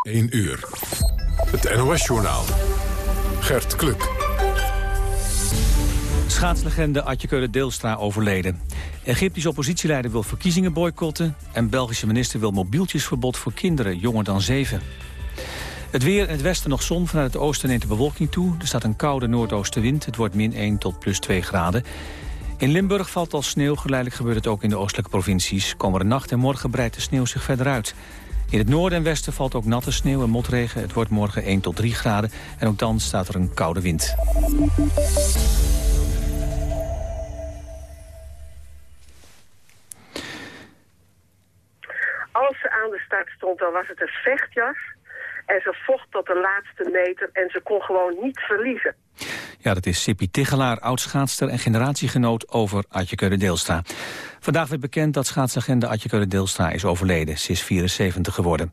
1 uur. Het NOS-journaal. Gert Kluk. Schaatslegende Atje Deelstra overleden. Egyptisch oppositieleider wil verkiezingen boycotten... en Belgische minister wil mobieltjesverbod voor kinderen jonger dan zeven. Het weer in het westen nog zon, vanuit het oosten neemt de bewolking toe. Er staat een koude noordoostenwind, het wordt min 1 tot plus 2 graden. In Limburg valt al sneeuw, geleidelijk gebeurt het ook in de oostelijke provincies. Komende nacht en morgen breidt de sneeuw zich verder uit. In het noorden en westen valt ook natte sneeuw en motregen. Het wordt morgen 1 tot 3 graden en ook dan staat er een koude wind. Als ze aan de start stond, dan was het een vechtjas. En ze vocht tot de laatste meter en ze kon gewoon niet verliezen. Ja, dat is Sippy Tigelaar, oud-schaatster en generatiegenoot over Atje Deelstra. Vandaag werd bekend dat schaatsagenda Atje Deelstra is overleden. Ze is 74 geworden.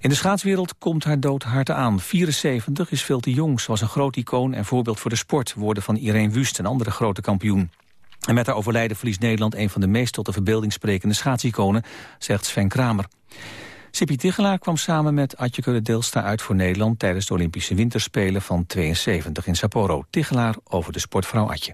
In de schaatswereld komt haar dood hard aan. 74 is veel te jong. Ze was een groot icoon en voorbeeld voor de sport. Woorden van Irene Wust, een andere grote kampioen. En met haar overlijden verliest Nederland een van de meest tot de verbeelding sprekende schaatsiconen, zegt Sven Kramer. Sippy Tigelaar kwam samen met Atje Deelstra uit voor Nederland... tijdens de Olympische Winterspelen van 72 in Sapporo. Tigelaar over de sportvrouw Atje.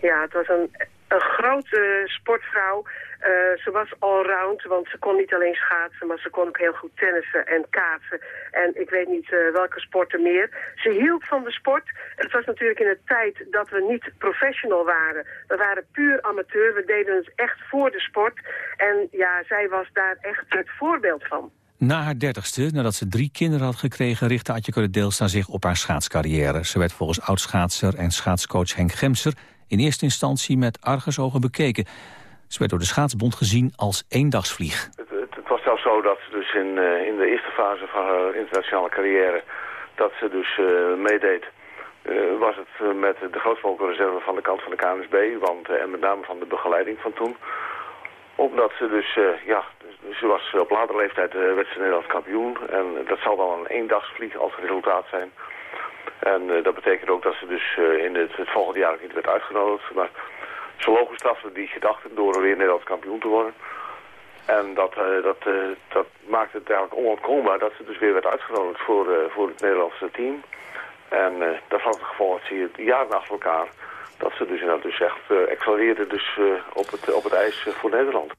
Ja, het was een, een grote sportvrouw. Uh, ze was allround, want ze kon niet alleen schaatsen, maar ze kon ook heel goed tennissen en kaatsen. En ik weet niet uh, welke sporten meer. Ze hield van de sport. Het was natuurlijk in een tijd dat we niet professional waren. We waren puur amateur, we deden het echt voor de sport. En ja, zij was daar echt het voorbeeld van. Na haar dertigste, nadat ze drie kinderen had gekregen... richtte Atje Deelstra zich op haar schaatscarrière. Ze werd volgens oudschaatser en schaatscoach Henk Gemser... in eerste instantie met argusogen bekeken... Ze werd door de schaatsbond gezien als eendagsvlieg. Het, het, het was zelfs zo dat dus in, uh, in de eerste fase van haar internationale carrière... dat ze dus uh, meedeed, uh, was het met de grootvolkenreserve van de kant van de KNSB... Want, en met name van de begeleiding van toen. Omdat ze dus, ja, ze was op latere leeftijd werd ze Nederlands kampioen. En dat zal dan een eendagsvlieg als resultaat zijn... En dat betekent ook dat ze dus in het, het volgende jaar niet werd uitgenodigd. Maar ze logenstrafte die gedachten door weer Nederlands kampioen te worden. En dat, uh, dat, dat maakte het eigenlijk onontkoombaar dat ze dus weer werd uitgenodigd voor, voor het Nederlandse team. En dat was het geval dat ze jaren achter elkaar dat ze dus inderdaad dus echt exceleerde dus, op, het, op het ijs voor Nederland.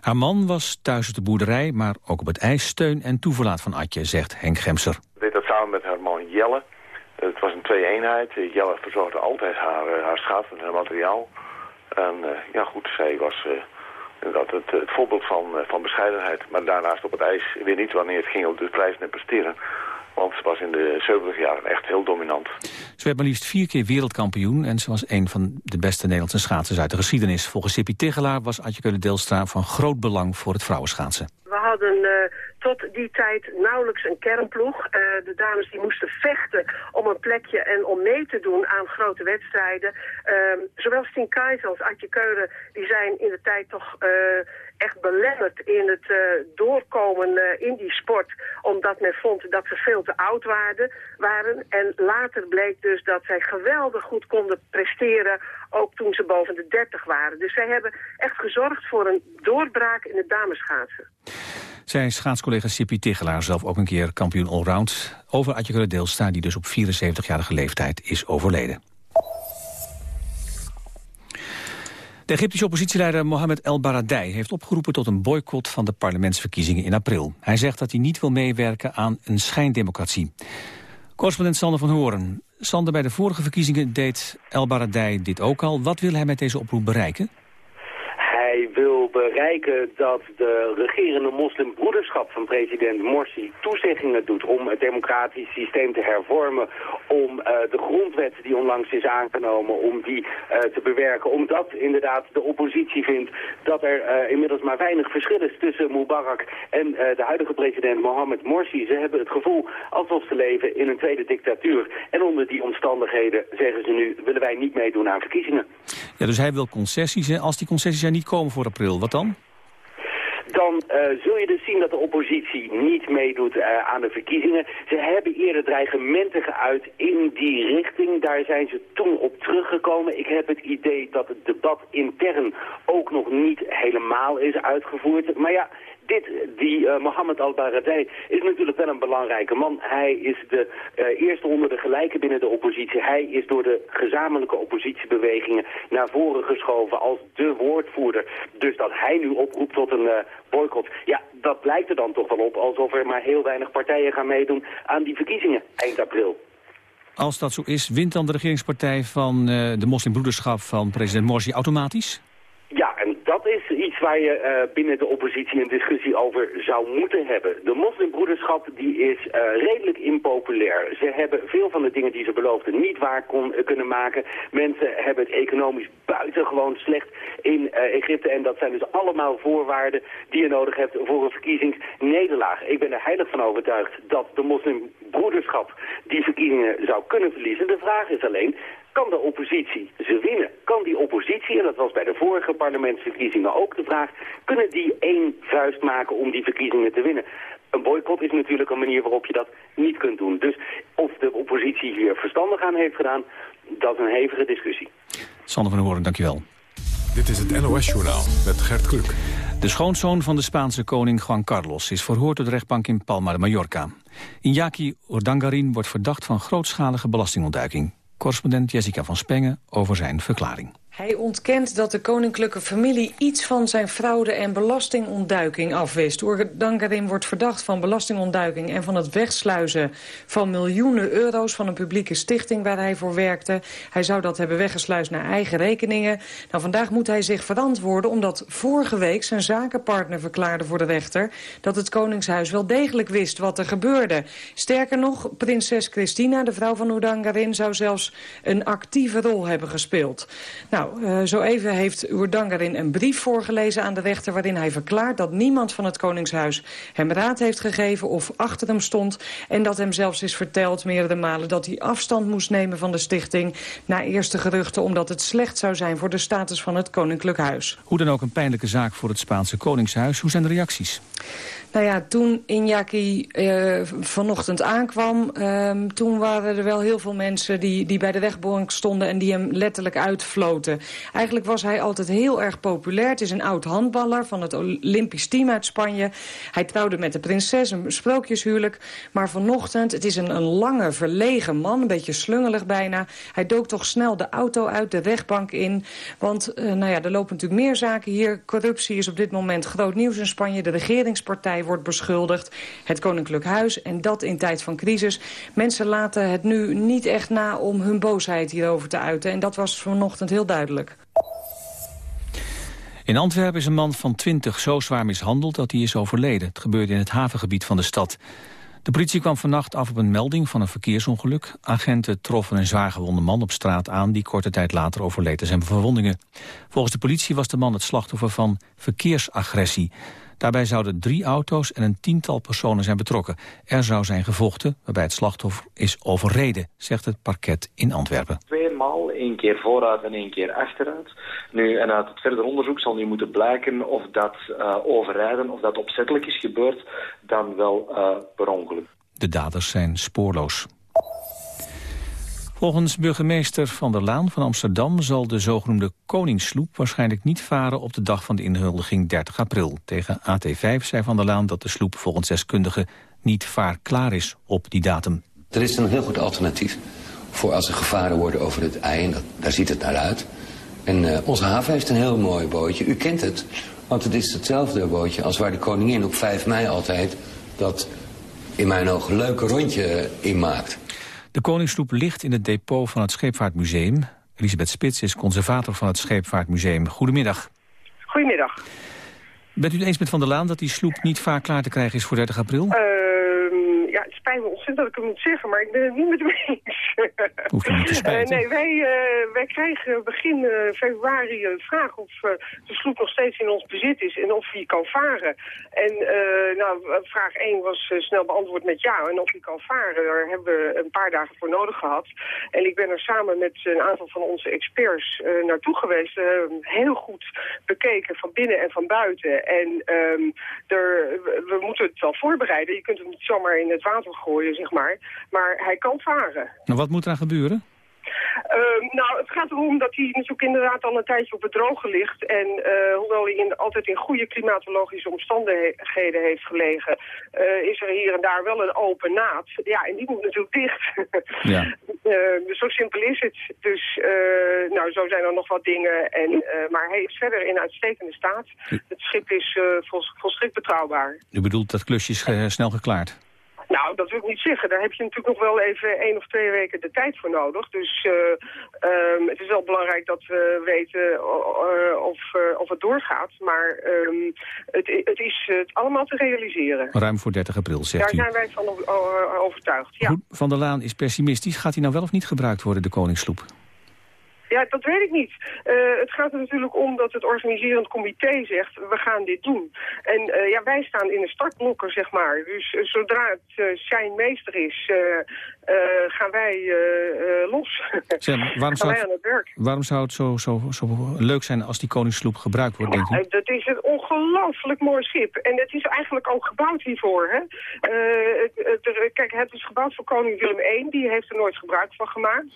Haar man was thuis op de boerderij, maar ook op het ijs steun en toeverlaat van Atje, zegt Henk Gemser. Ze deed dat samen met haar man Jelle. Het was een twee-eenheid. Jelle verzorgde altijd haar, haar schaatsen en haar materiaal. En uh, ja goed, zij was uh, inderdaad het, het, voorbeeld van, uh, van bescheidenheid. Maar daarnaast op het ijs weer niet wanneer het ging om de prijzen en presteren. Want ze was in de 70 jaren echt heel dominant. Ze werd maar liefst vier keer wereldkampioen... en ze was een van de beste Nederlandse schaatsers uit de geschiedenis. Volgens Sippy Tegelaar was Atje Deelstra van groot belang voor het vrouwenschaatsen. We hadden tot die tijd nauwelijks een kernploeg. Uh, de dames die moesten vechten om een plekje en om mee te doen aan grote wedstrijden. Uh, zowel Stien Keizer als Adje Keuren die zijn in de tijd toch uh, echt belemmerd in het uh, doorkomen in die sport. Omdat men vond dat ze veel te oud waren, waren. En later bleek dus dat zij geweldig goed konden presteren. Ook toen ze boven de 30 waren. Dus zij hebben echt gezorgd voor een doorbraak in het dameschaatsen. Zij schaatscollega Sippy Tigelaar, zelf ook een keer kampioen allround. Over Adje Deelstra, die dus op 74-jarige leeftijd is overleden. De Egyptische oppositieleider Mohamed El Baradei heeft opgeroepen tot een boycott van de parlementsverkiezingen in april. Hij zegt dat hij niet wil meewerken aan een schijndemocratie. Correspondent Sander van Horen. Sander, bij de vorige verkiezingen deed El Baradei dit ook al. Wat wil hij met deze oproep bereiken? Hij wil bereiken dat de regerende moslimbroederschap van president Morsi toezeggingen doet om het democratisch systeem te hervormen, om uh, de grondwet die onlangs is aangenomen, om die uh, te bewerken. Omdat inderdaad de oppositie vindt dat er uh, inmiddels maar weinig verschil is tussen Mubarak en de huidige president Mohamed Morsi. Ze hebben het gevoel alsof ze leven in een tweede dictatuur. En onder die omstandigheden zeggen ze nu, willen wij niet meedoen aan verkiezingen. Ja, dus hij wil concessies. En als die concessies er niet komen voor april, wat dan? Dan uh, zul je dus zien dat de oppositie niet meedoet uh, aan de verkiezingen. Ze hebben eerder dreigementen geuit in die richting. Daar zijn ze toen op teruggekomen. Ik heb het idee dat het debat intern ook nog niet helemaal is uitgevoerd. Maar ja, dit, die Mohammed al-Baradei, is natuurlijk wel een belangrijke man. Hij is de eerste onder de gelijken binnen de oppositie. Hij is door de gezamenlijke oppositiebewegingen naar voren geschoven als de woordvoerder. Dus dat hij nu oproept tot een boycott, ja, dat lijkt er dan toch wel op alsof er maar heel weinig partijen gaan meedoen aan die verkiezingen eind april. Als dat zo is, wint dan de regeringspartij van uh, de moslimbroederschap van president Morsi automatisch? Ja, en dat is iets waar je uh, binnen de oppositie een discussie over zou moeten hebben. De moslimbroederschap die is uh, redelijk impopulair. Ze hebben veel van de dingen die ze beloofden niet waar kon, uh, kunnen maken. Mensen hebben het economisch buitengewoon slecht in Egypte. En dat zijn dus allemaal voorwaarden die je nodig hebt voor een verkiezingsnederlaag. Ik ben er heilig van overtuigd dat de moslimbroederschap die verkiezingen zou kunnen verliezen. De vraag is alleen, kan de oppositie ze winnen? Kan die oppositie, en dat was bij de vorige parlementsverkiezingen ook de vraag, kunnen die één vuist maken om die verkiezingen te winnen? Een boycott is natuurlijk een manier waarop je dat niet kunt doen. Dus of de oppositie hier verstandig aan heeft gedaan, dat is een hevige discussie. Sander van Horen, dankjewel. Dit is het NOS-journaal met Gert Kluk. De schoonzoon van de Spaanse koning Juan Carlos is verhoord door de rechtbank in Palma de Mallorca. Iñaki Urdangarin wordt verdacht van grootschalige belastingontduiking. Correspondent Jessica van Spengen over zijn verklaring. Hij ontkent dat de koninklijke familie iets van zijn fraude en belastingontduiking afwist. Urdangarin wordt verdacht van belastingontduiking en van het wegsluizen van miljoenen euro's van een publieke stichting waar hij voor werkte. Hij zou dat hebben weggesluist naar eigen rekeningen. Nou, vandaag moet hij zich verantwoorden omdat vorige week zijn zakenpartner verklaarde voor de rechter dat het Koningshuis wel degelijk wist wat er gebeurde. Sterker nog, prinses Christina, de vrouw van Urdangarin, zou zelfs een actieve rol hebben gespeeld. Nou, nou, uh, zo even heeft Urdangarin een brief voorgelezen aan de rechter... waarin hij verklaart dat niemand van het Koningshuis hem raad heeft gegeven... of achter hem stond en dat hem zelfs is verteld meerdere malen... dat hij afstand moest nemen van de stichting... na eerste geruchten omdat het slecht zou zijn voor de status van het Koninklijk Huis. Hoe dan ook een pijnlijke zaak voor het Spaanse Koningshuis. Hoe zijn de reacties? Nou ja, toen Iñaki uh, vanochtend aankwam... Uh, toen waren er wel heel veel mensen die, die bij de wegbank stonden... en die hem letterlijk uitfloten. Eigenlijk was hij altijd heel erg populair. Het is een oud handballer van het Olympisch team uit Spanje. Hij trouwde met de prinses, een sprookjeshuwelijk. Maar vanochtend, het is een, een lange, verlegen man... een beetje slungelig bijna. Hij dook toch snel de auto uit, de wegbank in. Want uh, nou ja, er lopen natuurlijk meer zaken hier. Corruptie is op dit moment groot nieuws in Spanje. De regeringspartij wordt beschuldigd. Het Koninklijk Huis en dat in tijd van crisis. Mensen laten het nu niet echt na om hun boosheid hierover te uiten. En dat was vanochtend heel duidelijk. In Antwerpen is een man van 20 zo zwaar mishandeld dat hij is overleden. Het gebeurde in het havengebied van de stad. De politie kwam vannacht af op een melding van een verkeersongeluk. Agenten troffen een zwaargewonde man op straat aan... die korte tijd later overleed aan zijn verwondingen. Volgens de politie was de man het slachtoffer van verkeersagressie. Daarbij zouden drie auto's en een tiental personen zijn betrokken. Er zou zijn gevochten, waarbij het slachtoffer is overreden, zegt het parket in Antwerpen. Tweemaal, één keer vooruit en één keer achteruit. Nu, en uit het verder onderzoek zal nu moeten blijken of dat uh, overrijden, of dat opzettelijk is gebeurd, dan wel uh, per ongeluk. De daders zijn spoorloos. Volgens burgemeester Van der Laan van Amsterdam zal de zogenoemde Koningssloep waarschijnlijk niet varen op de dag van de inhuldiging 30 april. Tegen AT5 zei Van der Laan dat de sloep volgens deskundigen niet vaarklaar is op die datum. Er is een heel goed alternatief voor als er gevaren worden over het ei. En dat, daar ziet het naar uit. En uh, onze haven heeft een heel mooi bootje. U kent het, want het is hetzelfde bootje als waar de koningin op 5 mei altijd dat in mijn ogen leuke rondje in maakt. De Koningssloep ligt in het depot van het Scheepvaartmuseum. Elisabeth Spits is conservator van het Scheepvaartmuseum. Goedemiddag. Goedemiddag. Bent u het eens met Van der Laan dat die sloep niet vaak klaar te krijgen is voor 30 april? Uh, ja, het spijt me ontzettend dat ik het moet zeggen, maar ik ben het niet met hem eens. Niet te spijten. Uh, nee, wij, uh, wij krijgen begin februari een vraag of de sloep nog steeds in ons bezit is en of hij kan varen. En nou, vraag 1 was snel beantwoord met ja. En of hij kan varen, daar hebben we een paar dagen voor nodig gehad. En ik ben er samen met een aantal van onze experts naartoe geweest. heel goed bekeken van binnen en van buiten. En um, er, we moeten het wel voorbereiden. Je kunt hem niet zomaar in het water gooien, zeg maar. Maar hij kan varen. Nou, wat moet er aan gebeuren? Ehm, nou, het gaat erom dat hij natuurlijk inderdaad al een tijdje op het droge ligt. En uh, hoewel hij in, altijd in goede klimatologische omstandigheden heeft gelegen... Uh, is er hier en daar wel een open naad. Ja, en die moet natuurlijk dicht. Ja. uh, zo simpel is het. Dus, nou, zo zijn er nog wat dingen. En, maar hij is verder in uitstekende staat. Het schip is volstrekt betrouwbaar. U bedoelt dat klusje is snel geklaard? Nou, dat wil ik niet zeggen. Daar heb je natuurlijk nog wel even één of twee weken de tijd voor nodig. Dus uh, um, het is wel belangrijk dat we weten uh, of, uh, of het doorgaat. Maar um, het, het, is het allemaal te realiseren. Ruim voor 30 april, zegt Daar u. Daar zijn wij van overtuigd, ja. Goed, van der Laan is pessimistisch. Gaat hij nou wel of niet gebruikt worden, de Koningssloep? Ja, dat weet ik niet. Uh, het gaat er natuurlijk om dat het organiserend comité zegt, we gaan dit doen. En uh, ja, wij staan in de startblokken, zeg maar. Dus uh, zodra het zijn meester is, gaan wij los. Zeg, waarom, zou het, waarom zou het zo, zo, zo leuk zijn als die koningssloep gebruikt wordt, denk je? dat is een ongelooflijk mooi schip. En het is eigenlijk ook gebouwd hiervoor. Hè? Het, het, kijk, het is gebouwd voor koning Willem I, die heeft er nooit gebruik van gemaakt.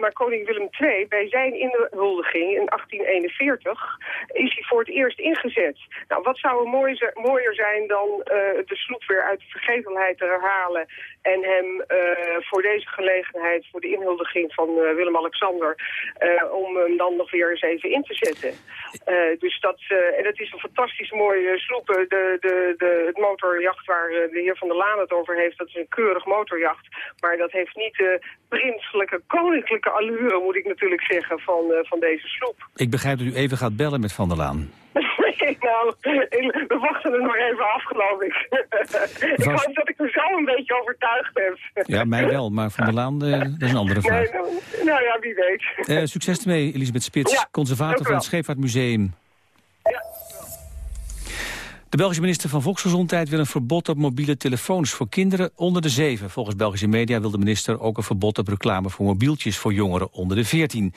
maar koning Willem II bij zijn inhuldiging in 1841 is hij voor het eerst ingezet. Nou, wat zou er mooi, mooier zijn dan de sloep weer uit de vergetelheid te herhalen en hem voor deze gelegenheid, voor de inhuldiging van uh, Willem-Alexander, om hem dan nog weer eens even in te zetten. dus dat, en het is een fantastisch mooie sloep. De, de, de, het motorjacht waar de heer Van der Laan het over heeft, dat is een keurig motorjacht. Maar dat heeft niet de prinselijke, koninklijke allure, moet ik natuurlijk zeggen, van, van deze sloep. Ik begrijp dat u even gaat bellen met Van der Laan. nou, we wachten er nog even af, geloof ik. ik hoop dat ik er zo een beetje overtuigd heb. ja, mij wel, maar Van der Laan, uh, dat is een andere vraag. Nee, nou, nou, ja, wie weet. Uh, succes ermee, Elisabeth Spits, ja, conservator van het Scheepvaartmuseum. Ja. De Belgische minister van Volksgezondheid wil een verbod op mobiele telefoons voor kinderen onder de 7. Volgens Belgische media wil de minister ook een verbod op reclame voor mobieltjes voor jongeren onder de 14.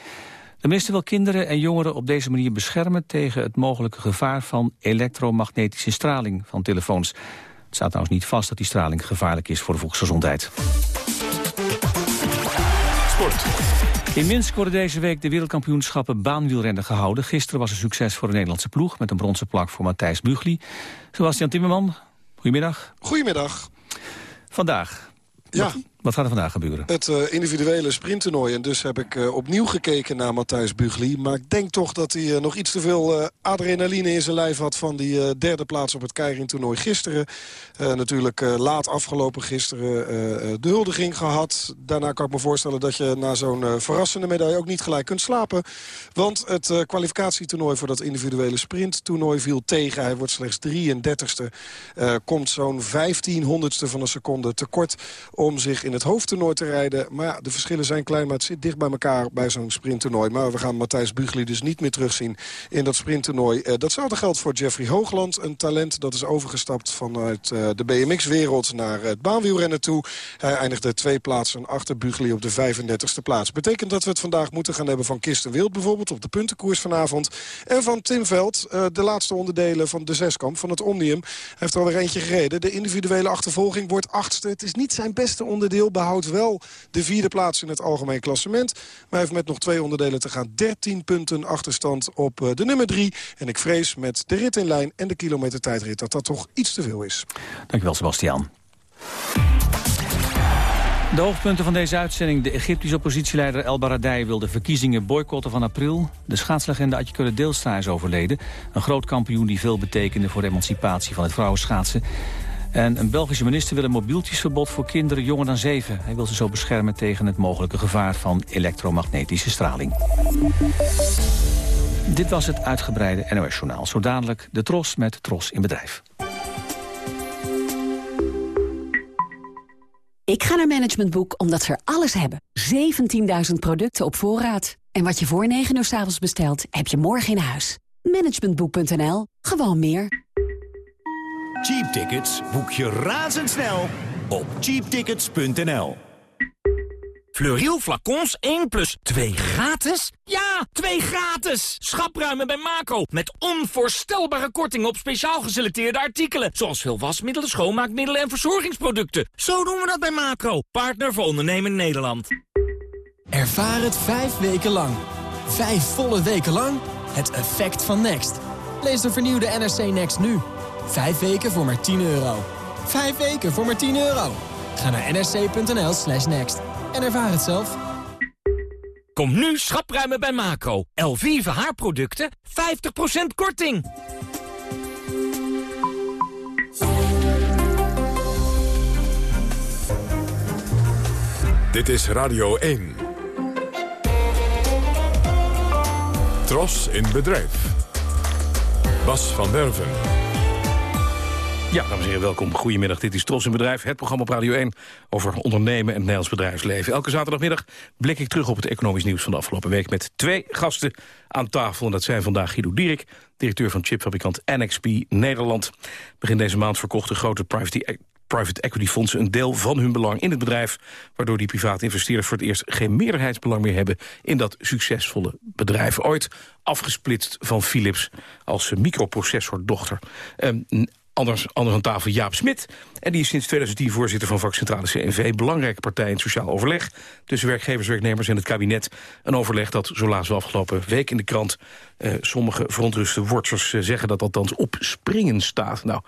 De minister wil kinderen en jongeren op deze manier beschermen tegen het mogelijke gevaar van elektromagnetische straling van telefoons. Het staat trouwens niet vast dat die straling gevaarlijk is voor de volksgezondheid. Sport. In Minsk worden deze week de wereldkampioenschappen baanwielrennen gehouden. Gisteren was een succes voor de Nederlandse ploeg... met een bronzen plak voor Matthijs Bugli. Sebastian Timmerman, goedemiddag. Goedemiddag. Vandaag. Ja. Wat gaat er vandaag gebeuren? Het uh, individuele sprinttoernooi. En dus heb ik uh, opnieuw gekeken naar Matthijs Bugli. Maar ik denk toch dat hij uh, nog iets te veel adrenaline in zijn lijf had... van die derde plaats op het Keirin-toernooi gisteren. natuurlijk laat afgelopen gisteren de huldiging gehad. Daarna kan ik me voorstellen dat je na zo'n verrassende medaille... ook niet gelijk kunt slapen. Want het kwalificatietoernooi voor dat individuele sprinttoernooi viel tegen. Hij wordt slechts 33ste. komt zo'n 1500ste van een seconde tekort om zich in het hoofdtoernooi te rijden. Maar ja, de verschillen zijn klein, maar het zit dicht bij elkaar bij zo'n sprinttoernooi. Maar we gaan Matthijs Bugli dus niet meer terugzien in dat sprinttoernooi. Uh, datzelfde geldt voor Jeffrey Hoogland. Een talent dat is overgestapt vanuit uh, de BMX-wereld naar het baanwielrennen toe. Hij eindigde twee plaatsen achter Bugli op de 35e plaats. Betekent dat we het vandaag moeten gaan hebben van Kirsten Wild bijvoorbeeld... op de puntenkoers vanavond. En van Tim Veld, uh, de laatste onderdelen van de zeskamp van het Omnium. Hij heeft er alweer eentje gereden. De individuele achtervolging wordt achtste. Het is niet zijn beste onderdeel behoudt wel de vierde plaats in het algemeen klassement. Maar heeft met nog twee onderdelen te gaan 13 punten achterstand op eh, de nummer 3. En ik vrees met de rit in lijn en de kilometer tijdrit dat dat toch iets te veel is. Dankjewel Sebastian. De hoofdpunten van deze uitzending. De Egyptische oppositieleider El Baradei wil de verkiezingen boycotten van april. De schaatslegende Atje Deelstra is overleden. Een groot kampioen die veel betekende voor de emancipatie van het vrouwenschaatsen. En een Belgische minister wil een mobieltjesverbod voor kinderen jonger dan zeven. Hij wil ze zo beschermen tegen het mogelijke gevaar van elektromagnetische straling. Dit was het uitgebreide NOS-journaal. Zo dadelijk de Tros met Tros in Bedrijf. Ik ga naar Management Boek omdat ze er alles hebben. 17.000 producten op voorraad. En wat je voor 9 uur s avonds bestelt, heb je morgen in huis. Managementboek.nl. Gewoon meer. Cheap tickets boek je razendsnel op cheaptickets.nl. Fleuriel flacons 1 plus 2 gratis? Ja, 2 gratis! Schapruimen bij Macro. Met onvoorstelbare kortingen op speciaal geselecteerde artikelen. Zoals veel wasmiddelen, schoonmaakmiddelen en verzorgingsproducten. Zo doen we dat bij Macro. Partner voor ondernemen Nederland. Ervaar het vijf weken lang. Vijf volle weken lang. Het effect van Next. Lees de vernieuwde NRC Next nu. Vijf weken voor maar 10 euro. Vijf weken voor maar 10 euro. Ga naar nrc.nl slash next. En ervaar het zelf. Kom nu schapruimen bij Macro. Elvive haarproducten, 50% korting. Dit is Radio 1. Tros in bedrijf. Bas van Werven. Ja, dames en heren, welkom. Goedemiddag, dit is Tros in Bedrijf, het programma op Radio 1... over ondernemen en het Nederlands bedrijfsleven. Elke zaterdagmiddag blik ik terug op het economisch nieuws van de afgelopen week... met twee gasten aan tafel. En dat zijn vandaag Guido Dierik, directeur van chipfabrikant NXP Nederland. Begin deze maand verkochten grote private, private equity fondsen... een deel van hun belang in het bedrijf... waardoor die private investeerders voor het eerst geen meerderheidsbelang meer hebben... in dat succesvolle bedrijf. Ooit afgesplitst van Philips als microprocessordochter. Um, Anders, anders aan tafel Jaap Smit. En die is sinds 2010 voorzitter van vakcentrale CNV. Belangrijke partij in het sociaal overleg. Tussen werkgevers, werknemers en het kabinet. Een overleg dat zo laatst wel afgelopen week in de krant... Uh, sommige verontruste worters uh, zeggen dat althans op springen staat. Nou,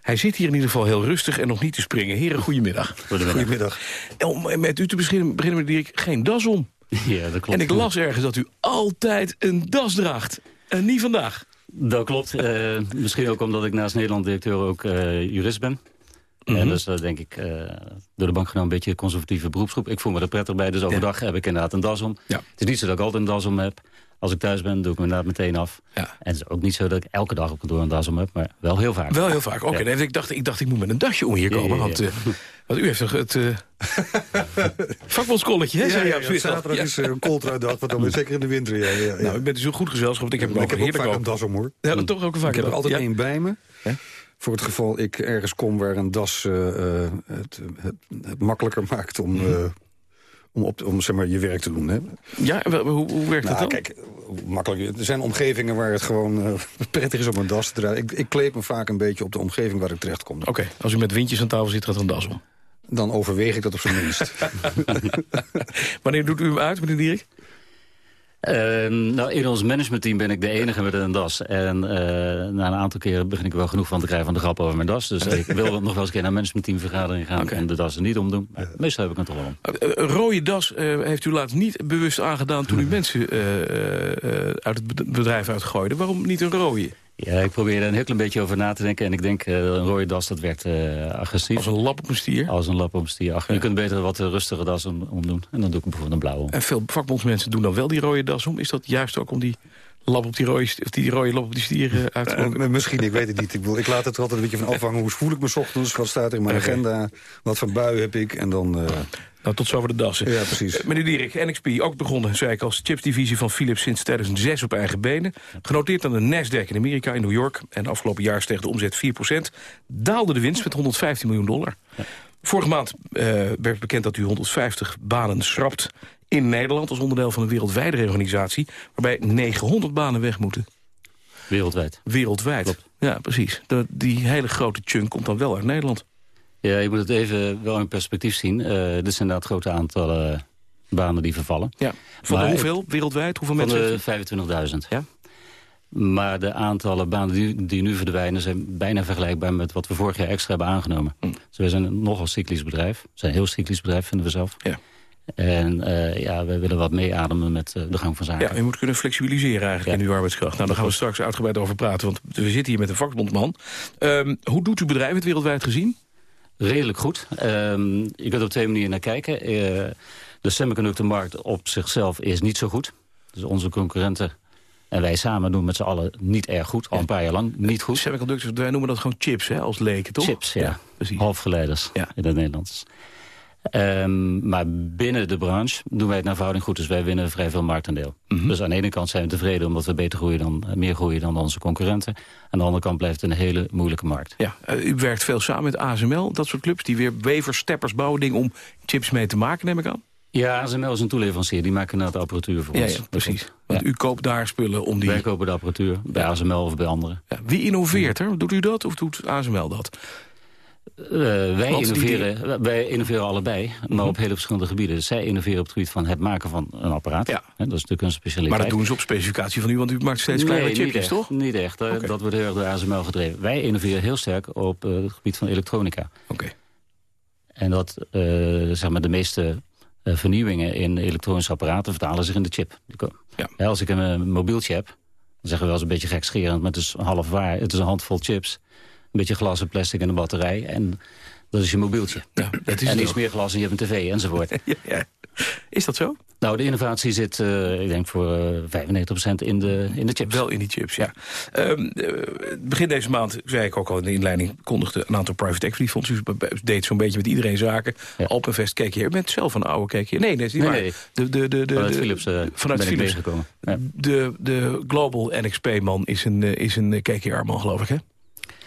hij zit hier in ieder geval heel rustig en nog niet te springen. Heren, goedemiddag. Goedemiddag. goedemiddag. Om met u te beginnen, beginnen we Dirk, geen das om. Ja, dat klopt. En ik las ergens dat u altijd een das draagt. En niet vandaag. Dat klopt. Uh, misschien ook omdat ik naast Nederland directeur ook uh, jurist ben. Mm -hmm. En dus uh, denk ik door de bank genomen een beetje een conservatieve beroepsgroep. Ik voel me er prettig bij, dus overdag ja. heb ik inderdaad een das om. Ja. Het is niet zo dat ik altijd een das om heb. Als ik thuis ben, doe ik me inderdaad meteen af. Ja. En het is ook niet zo dat ik elke dag op kantoor een das om heb, maar wel heel vaak. Wel heel vaak, oké. Okay. Ja. ik, dacht, ik dacht, ik moet met een dasje om hier komen. Want, uh, want u heeft toch het uh, vakbondskolletje, hè? Ja, ja, ja, zaterdag is een coltra-dag, wat dan zeker in de winter. Ja, ja, ja. Nou, ik ben dus een goed gezelschap, want ik heb, ik heb ook vaak een das om, hoor. Ja, toch ook een vaak Ik heb er altijd één bij me. Voor het geval ik ergens kom waar een das uh, het, het, het, makkelijker maakt om... Uh, om, op, om zeg maar, je werk te doen. Hè? Ja, hoe, hoe werkt nou, dat dan? Kijk, makkelijk. Er zijn omgevingen waar het gewoon uh, prettig is om een das te dragen. Ik, ik kleed me vaak een beetje op de omgeving waar ik terecht kom. Oké, okay, als u met windjes aan tafel zit, gaat een das om. Dan overweeg ik dat op zijn minst. Wanneer doet u hem uit, meneer Dierik? Uh, nou, in ons managementteam ben ik de enige met een das. En uh, na een aantal keren begin ik er wel genoeg van te krijgen van de grap over mijn das. Dus ik wil nog wel eens een keer naar een managementteamvergadering gaan okay. en de das er niet omdoen. Maar meestal heb ik het toch wel om. Een rode das heeft u laatst niet bewust aangedaan toen u mensen uit het bedrijf uitgooide. Waarom niet een rode? Ja, ik probeer er een heel klein beetje over na te denken. En ik denk, uh, een rode das, dat werkt uh, agressief. Als een lap op een stier? Als een lap op een stier. Ach, ja. Je kunt beter wat rustige das om, om, doen. En dan doe ik bijvoorbeeld een blauwe om. En veel vakbondsmensen doen dan wel die rode das om. Is dat juist ook om die lap op die rode, of die rode lap op die stier uh, uit te uh, Misschien, ik weet het niet. Ik, bedoel, ik laat het er altijd een beetje van afhangen. Hoe voel ik me ochtends? Wat staat er in mijn okay. agenda? Wat voor bui heb ik? En dan... Uh... Nou, tot zover de dassen. Ja, precies. Uh, meneer Dierik, NXP, ook begonnen, zei ik, als chipsdivisie van Philips sinds 2006 op eigen benen. Genoteerd aan de Nasdaq in Amerika, in New York. En afgelopen jaar steeg de omzet 4%. Daalde de winst met 115 miljoen dollar. Ja. Vorige maand uh, werd bekend dat u 150 banen schrapt in Nederland... als onderdeel van een wereldwijde reorganisatie... waarbij 900 banen weg moeten. Wereldwijd. Wereldwijd, Klopt. ja, precies. De, die hele grote chunk komt dan wel uit Nederland. Ja, je moet het even wel in perspectief zien. Uh, dit zijn inderdaad grote aantallen banen die vervallen. Ja. Van hoeveel wereldwijd? Hoeveel mensen? Van de 25.000. Ja. Maar de aantallen banen die, die, nu verdwijnen... zijn bijna vergelijkbaar met wat we vorig jaar extra hebben aangenomen. Mm. Dus we zijn een nogal cyclisch bedrijf. We zijn een heel cyclisch bedrijf, vinden we zelf. Ja. En uh, ja, we willen wat meeademen met uh, de gang van zaken. Ja, je moet kunnen flexibiliseren eigenlijk ja. in uw arbeidskracht. Nou, daar gaan we straks uitgebreid over praten, want we zitten hier met een vakbondman. Um, hoe doet uw bedrijf het wereldwijd gezien? Redelijk goed. Um, je kunt er op twee manieren naar kijken. Uh, de semiconductormarkt op zichzelf is niet zo goed. Dus onze concurrenten en wij samen doen met z'n allen niet erg goed. Al een paar jaar lang niet goed. Semiconductors, wij noemen dat gewoon chips hè, als leken, toch? Chips, ja. ja precies. Halfgeleiders ja. in het Nederlands. Um, maar binnen de branche doen wij het naar verhouding goed. Dus wij winnen vrij veel marktaandeel. Mm -hmm. Dus aan de ene kant zijn we tevreden omdat we beter groeien dan, meer groeien dan onze concurrenten. Aan de andere kant blijft het een hele moeilijke markt. Ja, uh, u werkt veel samen met ASML, dat soort clubs... die weer wevers, steppers bouwen dingen om chips mee te maken, neem ik aan? Ja, ASML is een toeleverancier. Die maken nou de apparatuur voor ja, ons. Ja, precies. Want ja. u koopt daar spullen om die... Wij kopen de apparatuur, bij ASML of bij anderen. Ja, wie innoveert er? Doet u dat of doet ASML dat? Wij, innoveren, wij innoveren allebei, maar op hele verschillende gebieden. Dus zij innoveren op het gebied van het maken van een apparaat. Ja. dat is natuurlijk een specialiteit. Maar dat doen ze op specificatie van u, want u maakt steeds kleinere chipjes, toch? niet echt. Dat wordt heel erg door ASML gedreven. Wij innoveren heel sterk op het gebied van elektronica. Oké. En dat, zeg maar, de meeste vernieuwingen in elektronische apparaten vertalen zich in de chip. Ja. als ik een mobieltje heb, dan zeggen we wel eens een beetje gekscherend, maar het is half waar. Het is een handvol chips, beetje glas en plastic en een batterij. En dat is je mobieltje. Ja, dat is en iets meer glas en je hebt een tv enzovoort. ja, ja. Is dat zo? Nou, de innovatie zit, uh, ik denk, voor uh, eh, 95% in de, in de chips. Wel in die chips, ja. Um, begin deze maand, zei ik ook al in de inleiding... kondigde een aantal private equity fondsen. U deed zo'n beetje met iedereen zaken. Ja. Alpenvest keek je. U bent zelf een oude keek je. Nee, dat is niet nee, waar. Nee. De, de, de, de, vanuit Philips, vanuit Philips. gekomen. Ja. De, de Global NXP-man is een, is een KKR-man, geloof ik, hè?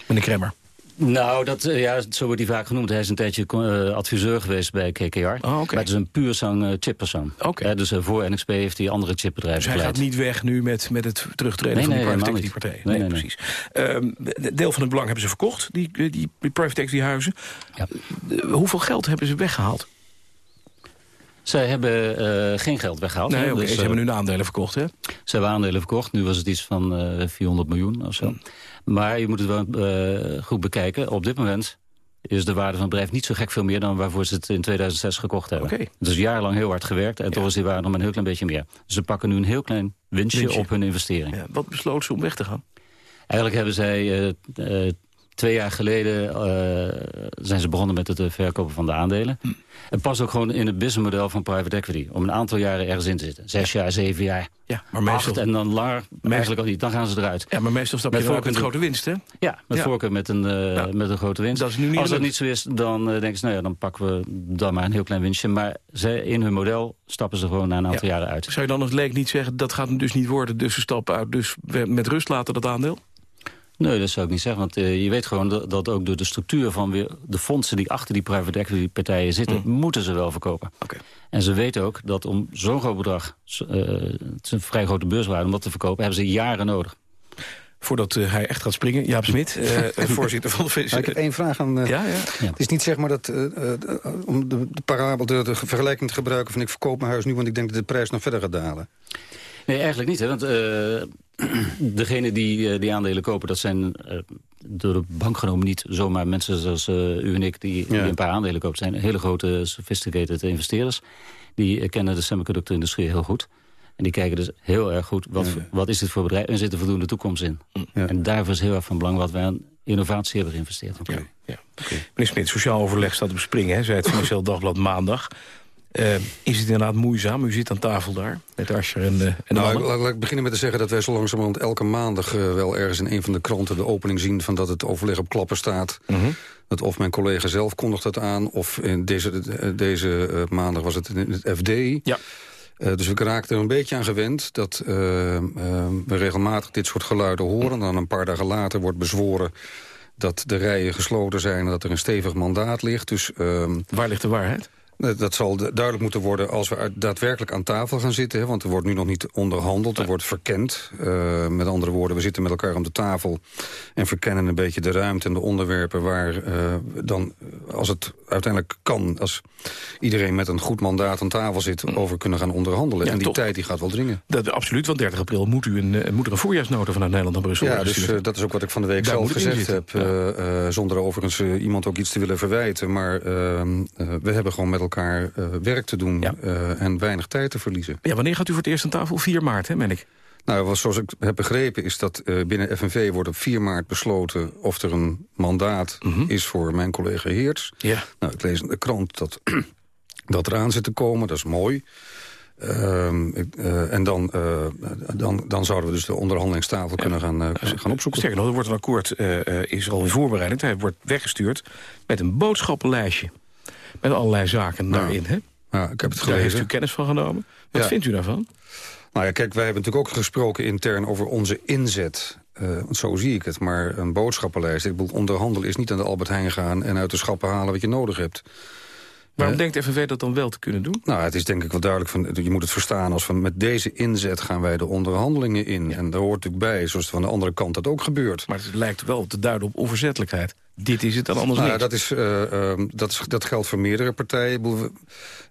Meneer Kremmer. Nou, dat, eh, ja, zo wordt hij vaak genoemd. Hij is een tijdje uh, adviseur geweest bij KKR. Oh, okay. Maar het is een puur zang uh, chippersoon. Okay. dus voor NXP heeft hij andere chipbedrijven Dus hij gaat niet weg nu met, met het terugtreden van die private equity partij. Nee, nee, precies. Um, deel van het belang hebben ze verkocht, die, die, die private equity huizen. Ja. hoeveel geld hebben ze weggehaald? Zij hebben uh, geen geld weggehaald. Nee, okay, dus, ze hebben nu de aandelen verkocht, hè? Ze hebben aandelen verkocht. Nu was het iets van uh, 400 miljoen of zo. Hmm. Maar je moet het wel uh, goed bekijken. Op dit moment is de waarde van het bedrijf niet zo gek veel meer... dan waarvoor ze het in 2006 gekocht hebben. Okay. Het is jarenlang heel hard gewerkt en toch is die waarde nog maar een heel klein beetje meer. Ze pakken nu een heel klein winstje, op hun investering. Ja, wat besloot ze om weg te gaan? Eigenlijk hebben zij uh, Twee jaar geleden uh, zijn ze begonnen met het eh, verkopen van de aandelen. Hm. Het past ook gewoon in het businessmodel van private equity. Om een aantal jaren ergens in te zitten. Zes jaar, zeven jaar, ja, maar meestal, acht en dan langer. Eigenlijk al niet, dan gaan ze eruit. Ja, maar meestal stap je met, met grote winst, hè? Ja, met ja. voorkeur met een, uh, met een grote winst. Dat is nu niet Als dat niet zo is, dan denken ze... nou ja, dan pakken we dan maar een heel klein winstje. Maar zij, in hun model stappen ze gewoon na een aantal jaren uit. Zou je dan als leek niet zeggen, dat gaat dus niet worden... dus ze stappen uit, dus met rust laten dat aandeel? Nee, dat zou ik niet zeggen. Want uh, je weet gewoon dat, dat, ook door de structuur van weer de fondsen... die achter die private equity partijen zitten, mm. moeten ze wel verkopen. Okay. En ze weten ook dat om zo'n groot bedrag... Uh, het is een vrij grote beurswaarde om dat te verkopen... hebben ze jaren nodig. Voordat uh, hij echt gaat springen. Jaap Smit, voorzitter van de VS. ik heb één vraag aan... Ja, ja. Het is niet zeg maar dat... om de, de parabel, de, de, vergelijking te gebruiken van... ik verkoop mijn huis nu, want ik denk dat de prijs nog verder gaat dalen. Nee, eigenlijk niet. Hè? Want uh, degene die uh, die aandelen kopen, dat zijn uh, door de bank genomen niet zomaar mensen zoals u en ik... Die, die, een paar aandelen kopen. zijn hele grote, sophisticated investeerders. Die kennen de semiconductor-industrie heel goed. En die kijken dus heel erg goed, wat, wat is dit voor bedrijf... en zit er voldoende toekomst in. Ja. En daarvoor is heel erg van belang wat wij aan innovatie hebben geïnvesteerd. Ja, ja. Okay. Meneer Smit, sociaal overleg staat op springen, hè, zei het Financieel Dagblad maandag. Uh, is het inderdaad moeizaam? U zit aan tafel daar met Ascher en, uh, en nou, laat, laat, ik beginnen met te zeggen dat wij zo langzamerhand elke maandag... Uh, wel ergens in een van de kranten de opening zien... van dat het overleg op klappen staat. Mm -hmm. Dat of mijn collega zelf kondigt dat aan... of in deze, deze maandag was het in het FD. Ja. dus we raakten er een beetje aan gewend... dat we regelmatig dit soort geluiden horen. Dan een paar dagen later wordt bezworen dat de rijen gesloten zijn... en dat er een stevig mandaat ligt. Dus, ehm, Waar ligt de waarheid? Dat zal duidelijk moeten worden als we daadwerkelijk aan tafel gaan zitten. Hè, want er wordt nu nog niet onderhandeld, er wordt verkend. Uh, met andere woorden, we zitten met elkaar om de tafel... en verkennen een beetje de ruimte en de onderwerpen... waar uh, dan, als het uiteindelijk kan... als iedereen met een goed mandaat aan tafel zit... Mm. over kunnen gaan onderhandelen. Ja, en die tijd die gaat wel dringen. Dat, absoluut, want 30 april moet, u een, eh, moet er een voorjaarsnota vanuit Nederland naar Brussel. Ja, dus uh, dat is ook wat ik van de week zelf gezegd heb. Ja. zonder overigens iemand ook iets te willen verwijten. Maar ehm, we hebben gewoon met elkaar uh, werk te doen uh, en weinig tijd te verliezen. Ja, wanneer gaat u voor het eerst aan tafel? 4 maart, hè, ben ik? Nou, zoals ik heb begrepen is dat uh, binnen FNV wordt op 4 maart besloten... of er een mandaat mm -hmm. is voor mijn collega Heerts. Ja. Nou, ik lees in de krant dat dat eraan zit te komen. Dat is mooi. Uh, uh, en dan, uh, dan, dan zouden we dus de onderhandelingstafel ja. kunnen gaan, gaan opzoeken. Sterker nog, er wordt een akkoord is al in voorbereiding. Hij wordt weggestuurd met een boodschappenlijstje. Met allerlei zaken daarin, hè? Ja, ik heb het gelezen. Daar heeft u kennis van genomen. Wat vindt u daarvan? Nou ja, kijk, wij hebben natuurlijk ook gesproken intern over onze inzet. Uh, zo zie ik het, maar een boodschappenlijst. Ik bedoel, onderhandelen is niet aan de Albert Heijn gaan... en uit de schappen halen wat je nodig hebt. Waarom denkt FNV dat dan wel te kunnen doen? Nou, het is denk ik wel duidelijk, van, je moet het verstaan als van met deze inzet gaan wij de onderhandelingen in. En daar hoort natuurlijk bij, zoals van de andere kant dat ook gebeurt. Maar het lijkt wel te duiden op onverzettelijkheid. Dit is het dan anders nou, niet. Dat, is, uh, uh, dat, is, dat geldt voor meerdere partijen.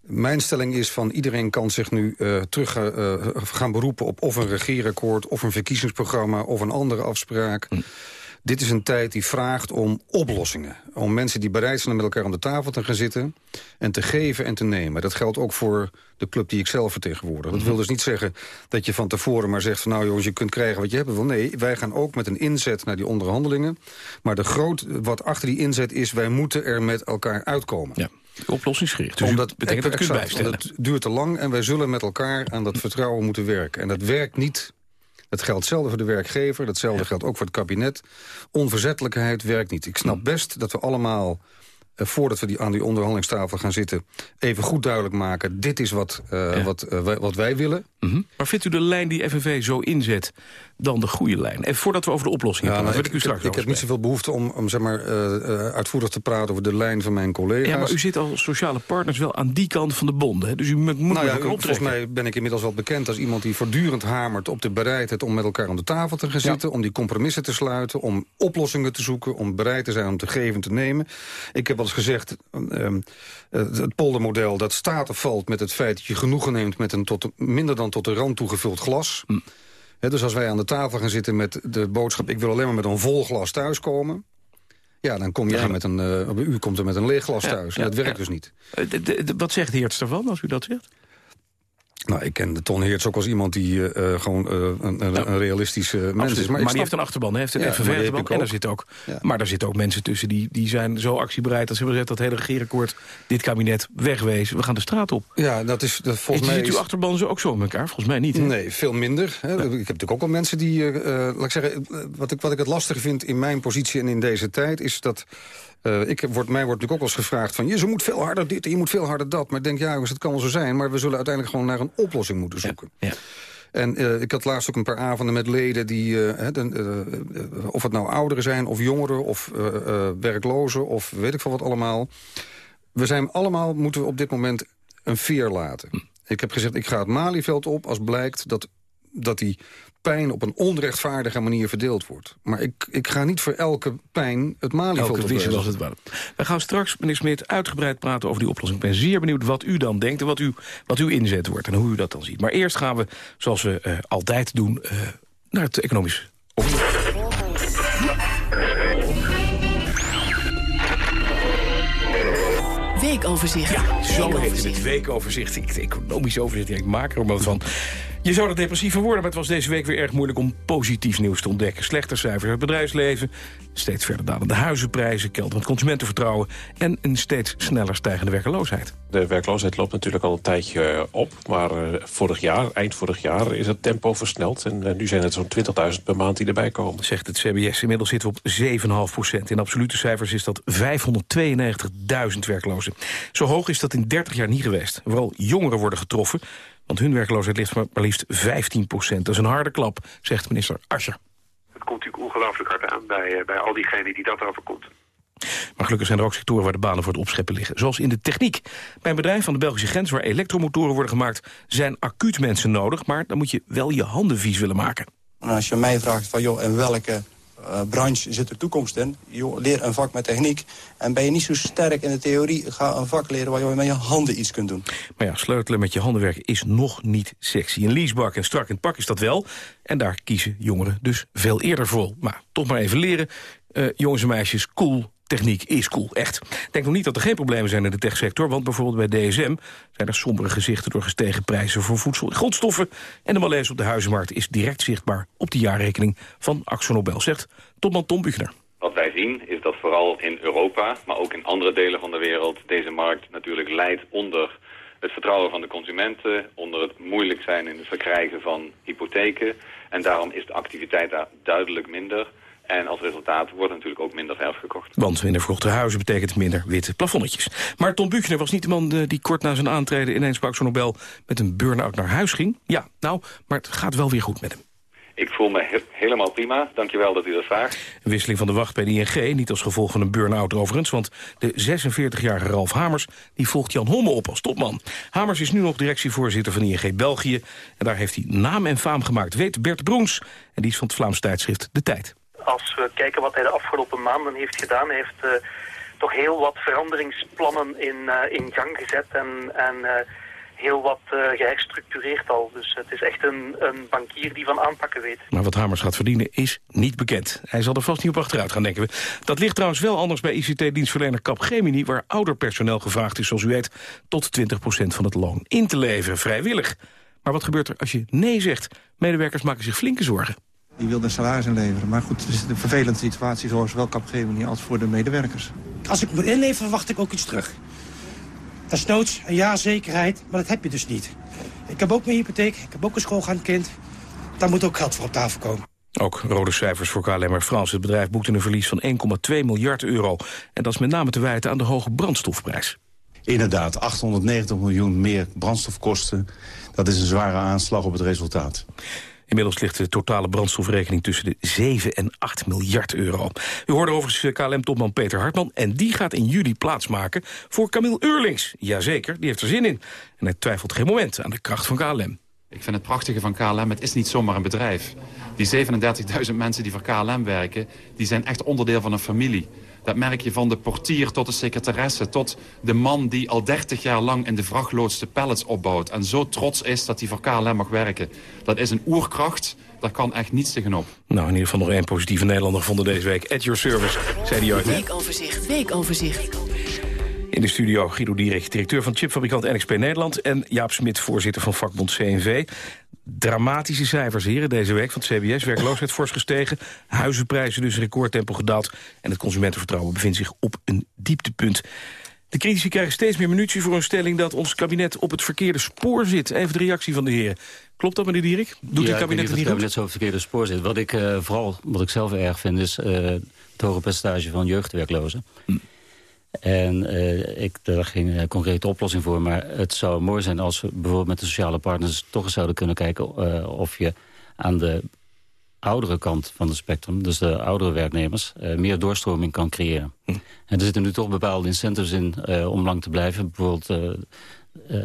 Mijn stelling is van iedereen kan zich nu uh, terug gaan beroepen op of een regeerakkoord... of een verkiezingsprogramma of een andere afspraak. Hm. Dit is een tijd die vraagt om oplossingen. Om mensen die bereid zijn om met elkaar aan de tafel te gaan zitten... en te geven en te nemen. Dat geldt ook voor de club die ik zelf vertegenwoordig. Dat wil dus niet zeggen dat je van tevoren maar zegt... van nou jongens, je kunt krijgen wat je hebben wil. Nee, wij gaan ook met een inzet naar die onderhandelingen. Maar de groot, wat achter die inzet is... wij moeten er met elkaar uitkomen. Ja. Oplossingsgericht. Dus Omdat, betekent dat exact, bijstellen. het duurt te lang en wij zullen met elkaar aan dat vertrouwen moeten werken. En dat werkt niet dat geldt hetzelfde voor de werkgever, datzelfde geldt ook voor het kabinet. Onverzettelijkheid werkt niet. Ik snap best dat we allemaal voordat we die, aan die onderhandelingstafel gaan zitten... even goed duidelijk maken, dit is wat, uh, wat, uh, wat wij willen. Mm -hmm. Maar vindt u de lijn die FNV zo inzet dan de goede lijn? En voordat we over de oplossing ja, nou, ik, ik, ik, ik heb niet zoveel behoefte om, om zeg maar, uitvoerig te praten... over de lijn van mijn collega's. Ja, maar u zit als sociale partners wel aan die kant van de bonden. Hè? Dus u moet nou ja, Volgens mij ben ik inmiddels wel bekend als iemand die voortdurend hamert... op de bereidheid om met elkaar aan de tafel te gaan zitten... Ja. om die compromissen te sluiten, om oplossingen te zoeken... om bereid te zijn om te geven en te nemen. Ik heb al eens gezegd, um, het poldermodel dat staat of valt met het feit... dat je genoegen neemt met een tot, minder dan tot de rand toegevuld glas. He, dus als wij aan de tafel gaan zitten met de boodschap... ik wil alleen maar met een vol glas thuiskomen... Ja, dan kom je ja. met een, uh, u komt er met een leeg glas ja, thuis. Ja, dat werkt dus niet. De, de, de, wat zegt Heerts ervan, als u dat zegt? Nou, ik ken de Ton Heerts ook als iemand die uh, gewoon uh, een, een, een, realistische mens absoluut. is. Maar, maar snap... die heeft een achterban, heeft een ja, FNV-achterban. En daar zit ook, ja. Maar daar zitten ook mensen tussen die, die zijn zo actiebereid... dat ze hebben gezegd dat hele regeerakkoord dit kabinet wegwezen. We gaan de straat op. Ja, dat is dat volgens is, mij... Ziet uw achterban zo ook zo in elkaar? Volgens mij niet. Hè? Nee, veel minder. Hè. Ja. Ik heb natuurlijk ook wel mensen die... Uh, laat ik zeggen, wat ik, wat ik het lastige vind in mijn positie en in deze tijd... is dat uh, ik word, mij wordt natuurlijk ook wel eens gevraagd van... je moet veel harder dit en je moet veel harder dat. Maar ik denk, ja jongens, het kan wel zo zijn. Maar we zullen uiteindelijk gewoon naar een oplossing moeten zoeken. Ja, ja. En uh, ik had laatst ook een paar avonden met leden die... Uh, de, uh, of het nou ouderen zijn of jongeren of werklozen of weet ik veel wat allemaal. We zijn allemaal, moeten we op dit moment een veer laten. Hm. Ik heb gezegd, ik ga het Malieveld op als blijkt dat, dat die pijn op een onrechtvaardige manier verdeeld wordt. Maar ik, ik ga niet voor elke pijn het Malieveld Elke visie was het wel. We gaan straks, meneer Smit, uitgebreid praten over die oplossing. Ik ben zeer benieuwd wat u dan denkt en wat, u, wat uw inzet wordt... en hoe u dat dan ziet. Maar eerst gaan we, zoals we uh, altijd doen, uh, naar het economisch onderzoek. Weekoverzicht. Ja, zo heet het. Weekoverzicht. Het economisch overzicht. Ik maak er ook van. Je zou er depressief van worden, maar het was deze week weer erg moeilijk om positief nieuws te ontdekken. Slechte cijfers uit het bedrijfsleven, steeds verder dalende huizenprijzen, kelderend consumentenvertrouwen en een steeds sneller stijgende werkeloosheid. De werkloosheid loopt natuurlijk al een tijdje op, maar uh, vorig jaar, eind vorig jaar, is het tempo versneld. En uh, nu zijn het zo'n 20.000 per maand die erbij komen. Zegt het CBS. Inmiddels zitten we op 7,5 procent. In absolute cijfers is dat 592.000 werklozen. Zo hoog is dat in 30 jaar niet geweest. Vooral jongeren worden getroffen. Want hun werkloosheid ligt maar liefst 15 procent. Dat is een harde klap, zegt minister Ascher. Het komt natuurlijk ongelooflijk hard aan bij, bij al diegenen die dat overkomt. Maar gelukkig zijn er ook sectoren waar de banen voor het opscheppen liggen. Zoals in de techniek. Bij een bedrijf van de Belgische grens waar elektromotoren worden gemaakt... zijn acuut mensen nodig, maar dan moet je wel je handen vies willen maken. En als je mij vraagt van joh, in welke branche zit de toekomst in? Joh, leer een vak met techniek. En ben je niet zo sterk in de theorie, ga een vak leren waar je met je handen iets kunt doen. Maar ja, sleutelen met je handen werken is nog niet sexy. Een leasebak en strak in het pak is dat wel. En daar kiezen jongeren dus veel eerder voor. Maar toch maar even leren. Uh, jongens en meisjes, cool, techniek is cool, echt. Denk nog niet dat er geen problemen zijn in de techsector... want bijvoorbeeld bij DSM zijn er sombere gezichten... door gestegen prijzen voor voedsel en grondstoffen... en de malaise op de huizenmarkt is direct zichtbaar... op de jaarrekening van Axonobel, zegt topman Tom Buchner. Wat wij zien is dat vooral in Europa, maar ook in andere delen van de wereld... deze markt natuurlijk leidt onder het vertrouwen van de consumenten... onder het moeilijk zijn in het verkrijgen van hypotheken... en daarom is de activiteit daar duidelijk minder... En als resultaat wordt natuurlijk ook minder verf gekocht. Want minder verkochte huizen betekent minder witte plafonnetjes. Maar Tom Buchner was niet de man die kort na zijn aantreden... ineens bij Nobel met een burn-out naar huis ging. Ja, nou, maar het gaat wel weer goed met hem. Ik voel me helemaal prima. Dankjewel dat u dat vraagt. Een wisseling van de wacht bij de ING, niet als gevolg van een burn-out overigens... want de 46-jarige Ralf Hamers die volgt Jan Homme op als topman. Hamers is nu nog directievoorzitter van ING België... en daar heeft hij naam en faam gemaakt, weet Bert Broens. En die is van het Vlaams tijdschrift De Tijd. Als we kijken wat hij de afgelopen maanden heeft gedaan... heeft uh, toch heel wat veranderingsplannen in, uh, in gang gezet... en, en uh, heel wat geherstructureerd al. Dus het is echt een, een bankier die van aanpakken weet. Maar wat Hamers gaat verdienen is niet bekend. Hij zal er vast niet op achteruit gaan, denken we. Dat ligt trouwens wel anders bij ICT-dienstverlener Capgemini... waar ouder personeel gevraagd is, zoals u weet... tot 20% van het loon in te leveren, vrijwillig. Maar wat gebeurt er als je nee zegt? Medewerkers maken zich flinke zorgen. Die wilde een salaris inleveren. Maar goed, het is een vervelende situatie... voor zowel Capgemini als voor de medewerkers. Als ik moet inleveren, verwacht ik ook iets terug. Desnoods een jaar zekerheid, maar dat heb je dus niet. Ik heb ook mijn hypotheek, ik heb ook een schoolgaand kind. Daar moet ook geld voor op tafel komen. Ook rode cijfers voor KLM Frans. Het bedrijf boekte een verlies van 1,2 miljard euro. En dat is met name te wijten aan de hoge brandstofprijs. Inderdaad, 890 miljoen meer brandstofkosten. Dat is een zware aanslag op het resultaat. Inmiddels ligt de totale brandstofrekening tussen de 7 en 8 miljard euro. U hoorde overigens KLM-topman Peter Hartman... en die gaat in juli plaatsmaken voor Camille Eurlings. Jazeker, die heeft er zin in. En hij twijfelt geen moment aan de kracht van KLM. Ik vind het prachtige van KLM, het is niet zomaar een bedrijf. Die 37.000 mensen die voor KLM werken, die zijn echt onderdeel van een familie. Dat merk je van de portier tot de secretaresse... tot de man die al 30 jaar lang in de vrachtloods de pallets opbouwt... en zo trots is dat hij voor KLM mag werken. Dat is een oerkracht, daar kan echt niets tegenop. Nou, in ieder geval nog één positieve Nederlander vonden deze week. At your service, zei hij ooit. Weekoverzicht, weekoverzicht. In de studio Guido Dierig, directeur van chipfabrikant NXP Nederland... en Jaap Smit, voorzitter van vakbond CNV. Dramatische cijfers, heren, deze week van het CBS. Werkloosheid fors gestegen, huizenprijzen dus recordtempo gedaald... en het consumentenvertrouwen bevindt zich op een dieptepunt. De critici krijgen steeds meer munitie voor een stelling... dat ons kabinet op het verkeerde spoor zit. Even de reactie van de heren. Klopt dat, meneer Dierik? Doet ja, het kabinet het niet het goed? kabinet zo op het verkeerde spoor zit. Wat ik uh, vooral, wat ik zelf erg vind, is uh, het hoge percentage van jeugdwerklozen. Hm. En uh, ik, daar geen uh, concrete oplossing voor. Maar het zou mooi zijn als we bijvoorbeeld met de sociale partners... toch eens zouden kunnen kijken uh, of je aan de oudere kant van het spectrum... dus de oudere werknemers, meer doorstroming kan creëren. Hm. En er zitten nu toch bepaalde incentives in om lang te blijven. Bijvoorbeeld uh,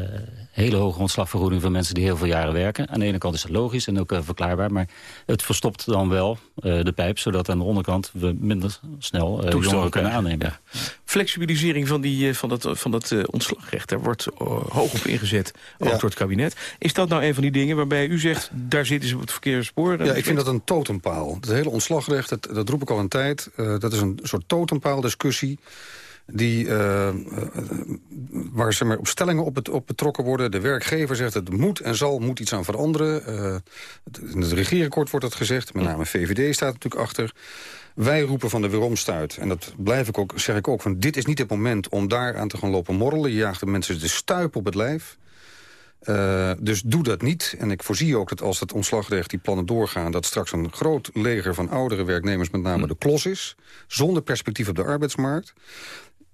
hele hoge ontslagvergoeding voor mensen die heel veel jaren werken. Aan de ene kant is dat logisch en ook uh, verklaarbaar. Maar het verstopt dan wel uh, de pijp, zodat aan de onderkant we minder snel jongeren kunnen aannemen. Ja. Flexibilisering van, die, van dat, van dat ontslagrecht, daar wordt hoog op ingezet, ook ja. door het kabinet. Is dat nou een van die dingen waarbij u zegt, daar zitten ze op het verkeerde spoor? Ja, ik vind dat een totempaal. Het hele ontslagrecht, dat, dat roep ik al een tijd. dat is een soort totempaaldiscussie die, uh, waar ze maar op stellingen op, het, op betrokken worden. De werkgever zegt het moet en zal moet iets aan veranderen. Uh, in het regeerakkoord wordt dat gezegd. Met name VVD staat natuurlijk achter. Wij roepen van de weeromstuit. En dat blijf ik ook, zeg ik ook. Van dit is niet het moment om daar aan te gaan lopen morrelen. Je jaagt de mensen de stuip op het lijf. Uh, dus doe dat niet. En ik voorzie ook dat als het ontslagrecht die plannen doorgaan... dat straks een groot leger van oudere werknemers met name de klos is. Zonder perspectief op de arbeidsmarkt.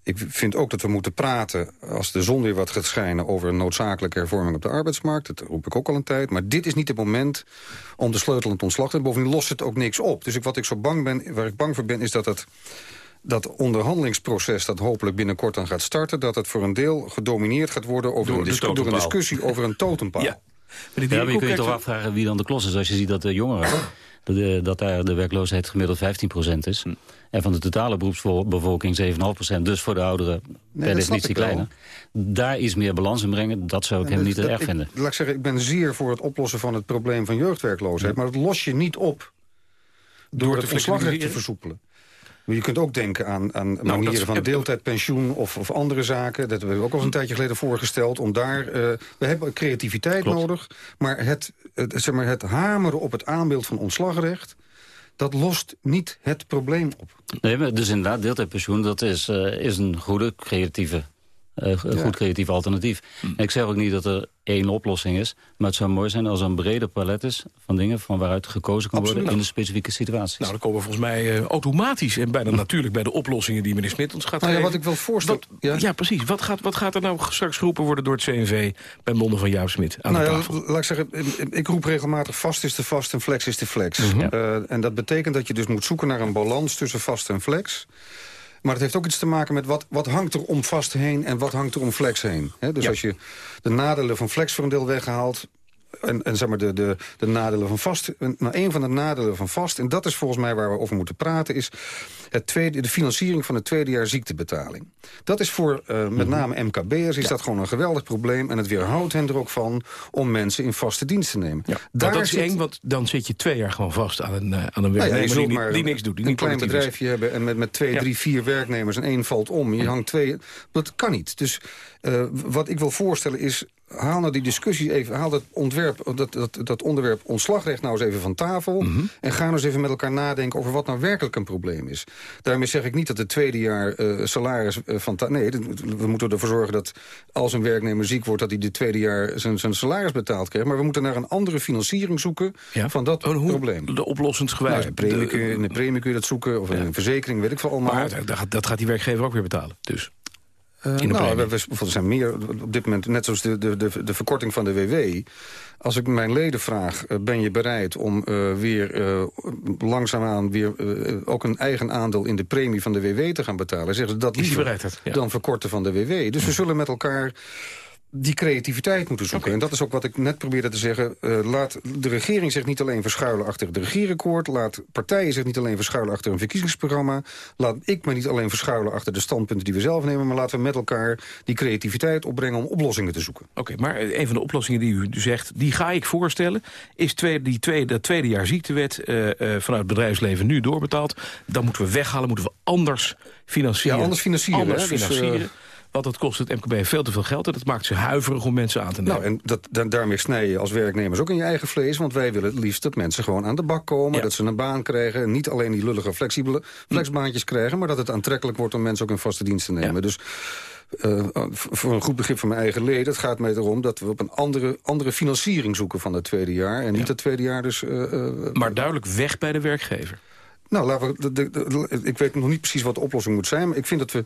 Ik vind ook dat we moeten praten, als de zon weer wat gaat schijnen... over een noodzakelijke hervorming op de arbeidsmarkt. Dat roep ik ook al een tijd. Maar dit is niet het moment om de sleutel aan het ontslag te. Bovendien lost het ook niks op. Dus ik, wat ik zo bang ben, waar ik bang voor ben, is dat het dat onderhandelingsproces dat hopelijk binnenkort dan gaat starten... dat het voor een deel gedomineerd gaat worden over door, een, discu door een discussie over een totempaal. Ja. Maar, ja, maar je kunt je toch afvragen wie dan de klos is als je ziet dat de jongeren... dat, dat daar de werkloosheid gemiddeld 15% is. Hm. En van de totale beroepsbevolking 7,5% Dus voor de ouderen per definitie kleiner. Daar iets meer balans in brengen, dat zou ik hem niet te erg vinden. Laat ik zeggen, ik ben zeer voor het oplossen van het probleem van jeugdwerkloosheid. Ja. Maar dat los je niet op door, door het ontslagrecht te versoepelen. Je kunt ook denken aan, aan nou, manieren van deeltijdpensioen of, of, andere zaken. Dat hebben we ook al een tijdje geleden voorgesteld. Om daar, uh, we hebben creativiteit Klopt. nodig. Maar het, het, zeg maar het hameren op het aanbeeld van ontslagrecht dat lost niet het probleem op. Nee, maar dus inderdaad, deeltijdpensioen, dat is, uh, is een goede creatieve uh, goed creatief alternatief. Hm. En ik zeg ook niet dat er één oplossing is. Maar het zou mooi zijn als er een breder palet is van dingen... van waaruit gekozen kan worden in de specifieke situaties. Nou, dan komen we volgens mij uh, automatisch en bijna natuurlijk... bij de oplossingen die meneer Smit ons gaat nou, geven. Ja, wat ik wil voorstellen... Ja? ja? precies. Wat gaat, wat gaat er nou straks geroepen worden door het CNV... bij monden van Jaap Smit aan nou, de ja, tafel? laat ik zeggen, ik roep regelmatig vast is de vast en flex is de flex. Mhm. Uh, en dat betekent dat je dus moet zoeken naar een balans tussen vast en flex... Maar het heeft ook iets te maken met wat, wat hangt er om vast heen en wat hangt er om flex heen. He, dus Ja. als je de nadelen van flex voor een deel weghaalt... En, en zeg maar de, de, de nadelen van vast. Nou, een van de nadelen van vast, en dat is volgens mij waar we over moeten praten... is het tweede, de financiering van het tweede jaar ziektebetaling. Dat is voor uh, met name MKB'ers is dat gewoon een geweldig probleem... en het weerhoudt hen er ook van om mensen in vaste dienst te nemen. Ja, Daar dat is zit- eng, want dan zit je twee jaar gewoon vast aan een, uh, aan een Nou ja, werknemer die, maar die niks doet. Die een niet klein is. bedrijfje hebben en met, met twee, drie, vier werknemers en één valt om. Je hangt twee... Dat kan niet. Dus uh, wat ik wil voorstellen is... Haal nou die discussie even, haal dat, ontwerp, dat, dat, dat onderwerp ontslagrecht nou eens even van tafel. Mhm. En ga nou eens even met elkaar nadenken over wat nou werkelijk een probleem is. Daarmee zeg ik niet dat het tweede jaar uh, salaris uh, van... Nee, we moeten ervoor zorgen dat als een werknemer ziek wordt... dat hij de tweede jaar zijn, zijn salaris betaald krijgt. Maar we moeten naar een andere financiering zoeken van dat probleem. De oplossingsgewijs. Nou, in, premie kun je, in de premie kun je dat zoeken, of een verzekering, weet ik veel allemaal. Maar dat, dat gaat die werkgever ook weer betalen. Dus. De nou, we, zijn meer op dit moment, net zoals de, de, de, de verkorting van de WW. Als ik mijn leden vraag, uh, ben je bereid om uh, weer uh, langzaamaan weer uh, ook een eigen aandeel in de premie van de WW te gaan betalen? Zeggen ze dat liever bereid, ja. dan verkorten van de WW. Dus we zullen met elkaar die creativiteit moeten zoeken. En dat is ook wat ik net probeerde te zeggen. Uh, laat de regering zich niet alleen verschuilen achter het regeerakkoord. Laat partijen zich niet alleen verschuilen achter een verkiezingsprogramma. Laat ik me niet alleen verschuilen achter de standpunten die we zelf nemen. Maar laten we met elkaar die creativiteit opbrengen om oplossingen te zoeken. Oké, okay, maar een van de oplossingen die u zegt, die ga ik voorstellen... is twee, die tweede, dat tweede jaar ziektewet uh, uh, vanuit het bedrijfsleven nu doorbetaald. Dan moeten we weghalen, moeten we anders financieren. Ja, anders financieren. Anders hè? financieren. Dus, uh, want dat kost het MKB veel te veel geld en dat maakt ze huiverig om mensen aan te nemen. Nou, en dat, da daarmee snij je als werknemers ook in je eigen vlees. Want wij willen het liefst dat mensen gewoon aan de bak komen. Ja. Dat ze een baan krijgen. En niet alleen die lullige flexibele flexbaantjes krijgen. Maar dat het aantrekkelijk wordt om mensen ook in vaste dienst te nemen. Ja. Dus uh, voor een goed begrip van mijn eigen leden... het gaat mij erom dat we op een andere, andere financiering zoeken van het tweede jaar. En niet ja. het tweede jaar dus... Uh, maar duidelijk weg bij de werkgever. Nou, laten we, de, de, de, ik weet nog niet precies wat de oplossing moet zijn... maar ik vind dat we,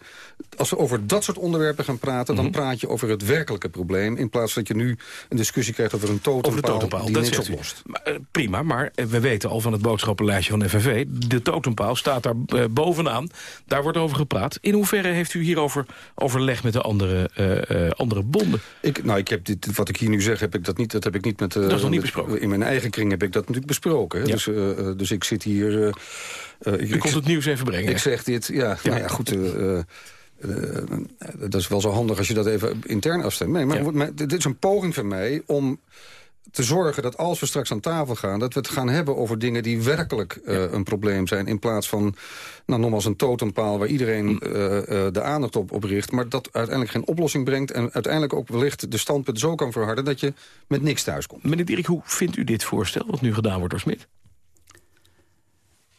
als we over dat soort onderwerpen gaan praten... Mhm. dan praat je over het werkelijke probleem... in plaats dat je nu een discussie krijgt over een totempaal, over de totempaal die dat niks oplost. Maar, uh, prima, maar we weten al van het boodschappenlijstje van FNV... de totempaal staat daar uh, bovenaan, daar wordt over gepraat. In hoeverre heeft u hierover overleg met de andere, uh, andere bonden? Ik, nou, ik heb dit, wat ik hier nu zeg, heb ik dat, niet, dat heb ik niet met... dat is nog niet met, besproken? In mijn eigen kring heb ik dat natuurlijk besproken. Hè? Ja. Dus, dus ik zit hier... Uh, ik, U komt het nieuws even brengen. Ik zeg dit, ja, ja. nou ja, goed... Uh, uh, dat is wel zo handig als je dat even intern afstemt. Nee, maar, ja. maar dit is een poging van mij om te zorgen dat als we straks aan tafel gaan... dat we het gaan hebben over dingen die werkelijk uh, ja. een probleem zijn... in plaats van, nou, nogmaals een totempaal... waar iedereen uh, uh, de aandacht op, op richt... maar dat uiteindelijk geen oplossing brengt... en uiteindelijk ook wellicht de standpunt zo kan verharden... dat je met niks thuiskomt. Meneer Dirk, hoe vindt u dit voorstel wat nu gedaan wordt door Smit?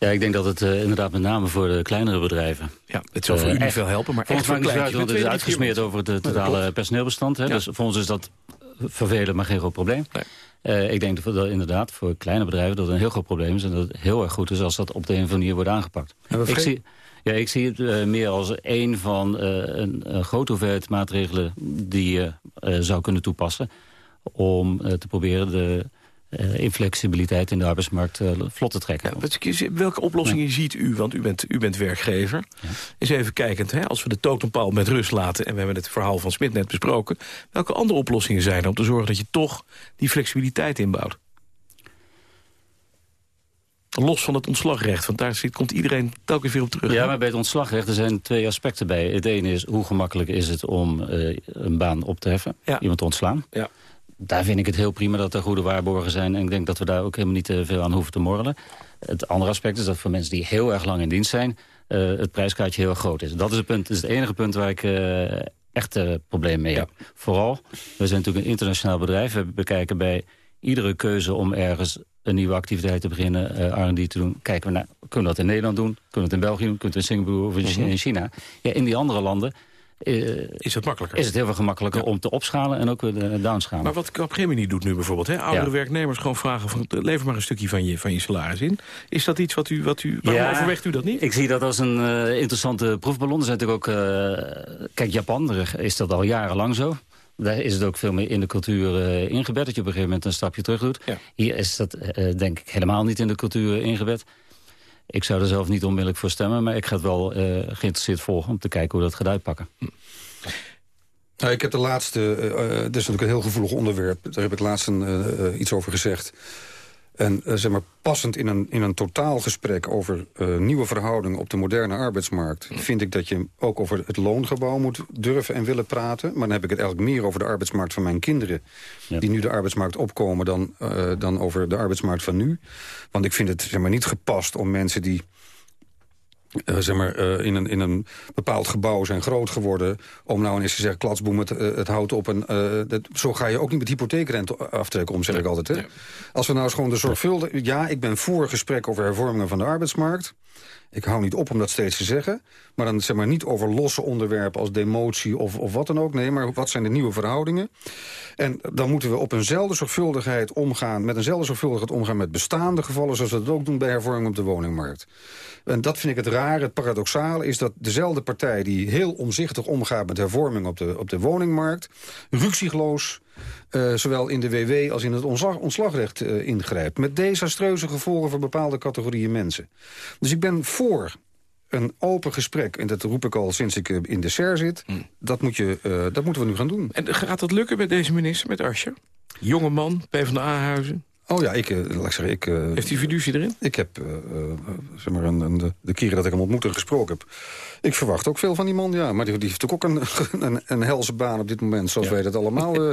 Ja, ik denk dat het uh, inderdaad met name voor de kleinere bedrijven... Ja, het zal voor uh, u niet veel helpen, maar voor echt ons voor maakt het uit, want het is uitgesmeerd over het uh, totale personeelbestand. Hè, ja. Dus voor ons is dat vervelend, maar geen groot probleem. Nee. Uh, ik denk dat, dat inderdaad voor kleine bedrijven dat een heel groot probleem is... en dat het heel erg goed is als dat op de een of andere manier wordt aangepakt. Ik zie, ja, ik zie het uh, meer als een van uh, een, een grote hoeveelheid maatregelen... die je zou kunnen toepassen om te proberen de inflexibiliteit in de arbeidsmarkt uh, vlot te trekken. Ja, welke oplossingen ja. ziet u? Want u bent, u bent werkgever. Ja. Eens even kijkend, hè, als we de totempaal met rust laten... en we hebben het verhaal van Smit net besproken... welke andere oplossingen zijn er om te zorgen dat je toch die flexibiliteit inbouwt? Los van het ontslagrecht, want daar zit, komt iedereen telkens weer op terug. Ja, maar bij het ontslagrecht er zijn twee aspecten bij. Het ene is, hoe gemakkelijk is het om uh, een baan op te heffen? Iemand te ontslaan? Ja daar vind ik het heel prima dat er goede waarborgen zijn. En ik denk dat we daar ook helemaal niet te veel aan hoeven te morrelen. Het andere aspect is dat voor mensen die heel erg lang in dienst zijn... Uh, het prijskaartje heel groot is. Dat is het, punt, is het enige punt waar ik uh, echt uh, probleem mee ja. heb. Vooral, we zijn natuurlijk een internationaal bedrijf. We bekijken bij iedere keuze om ergens een nieuwe activiteit te beginnen, R&D te doen. Kijken we naar, kunnen we dat in Nederland doen? Kunnen we het in België doen? Kunnen we het in Singapore of in China? Ja, in die andere landen is het makkelijker? Is het heel veel gemakkelijker om te opschalen en ook weer de downschalen. Maar wat Capgemini doet nu bijvoorbeeld, hè? oudere werknemers gewoon vragen... Van, lever maar een stukje van je, van je salaris in. Is dat iets wat u... Wat u waarom overweegt u dat niet? Ik zie dat als een uh, interessante proefballon. Er zijn natuurlijk ook... Uh, kijk, Japan, is dat al jarenlang zo. Daar is het ook veel meer in de cultuur uh, ingebed... dat je op een gegeven moment een stapje terug doet. Hier is dat denk ik helemaal niet in de cultuur ingebed. Ik zou er zelf niet onmiddellijk voor stemmen... maar ik ga het wel geïnteresseerd volgen om te kijken hoe dat gaat uitpakken. Hm. Nou, ik heb de laatste, uh, is natuurlijk een heel gevoelig onderwerp. Daar heb ik laatst een, uh, iets over gezegd. En zeg maar, passend in een, in een totaalgesprek over nieuwe verhoudingen op de moderne arbeidsmarkt... vind ik dat je ook over het loongebouw moet durven en willen praten. Maar dan heb ik het eigenlijk meer over de arbeidsmarkt van mijn kinderen... die nu de arbeidsmarkt opkomen dan, dan over de arbeidsmarkt van nu. Want ik vind het zeg maar, niet gepast om mensen die uh, zeg maar, uh, in, een, in een bepaald gebouw zijn groot geworden... om nou eens te zeggen, klatsboem, het, uh, het houdt op. En, dat, zo ga je ook niet met hypotheekrente aftrekken om, zeg ik altijd. Hè? Als we nou eens gewoon de zorgvuldig... Ja, ik ben voor gesprek over hervormingen van de arbeidsmarkt... Ik hou niet op om dat steeds te zeggen. Maar dan zeg maar niet over losse onderwerpen als demotie of, of wat dan ook. Nee, maar wat zijn de nieuwe verhoudingen? En dan moeten we op eenzelfde zorgvuldigheid omgaan... met eenzelfde zorgvuldigheid omgaan met bestaande gevallen... zoals we dat ook doen bij hervorming op de woningmarkt. En dat vind ik het rare, het paradoxale... is dat dezelfde partij die heel omzichtig omgaat met hervorming op de, op de woningmarkt... ruksigloos uh, zowel in de WW als in het ontslag, ontslagrecht uh, ingrijpt. Met desastreuze gevolgen voor bepaalde categorieën mensen. Dus ik ben voor een open gesprek, en dat roep ik al sinds ik uh, in de SER zit... Hmm. Dat, moet je, dat moeten we nu gaan doen. En gaat dat lukken met deze minister, met Asscher? Jonge man, PvdA-huizen? Oh ja, ik, laat ik zeggen, ik... Heeft hij fiducie erin? Ik heb, zeg maar, een, een, de, de keren dat ik hem ontmoet en gesproken heb... Ik verwacht ook veel van die man, ja. Maar die, die heeft ook een, een, een helse baan op dit moment, zoals wij dat allemaal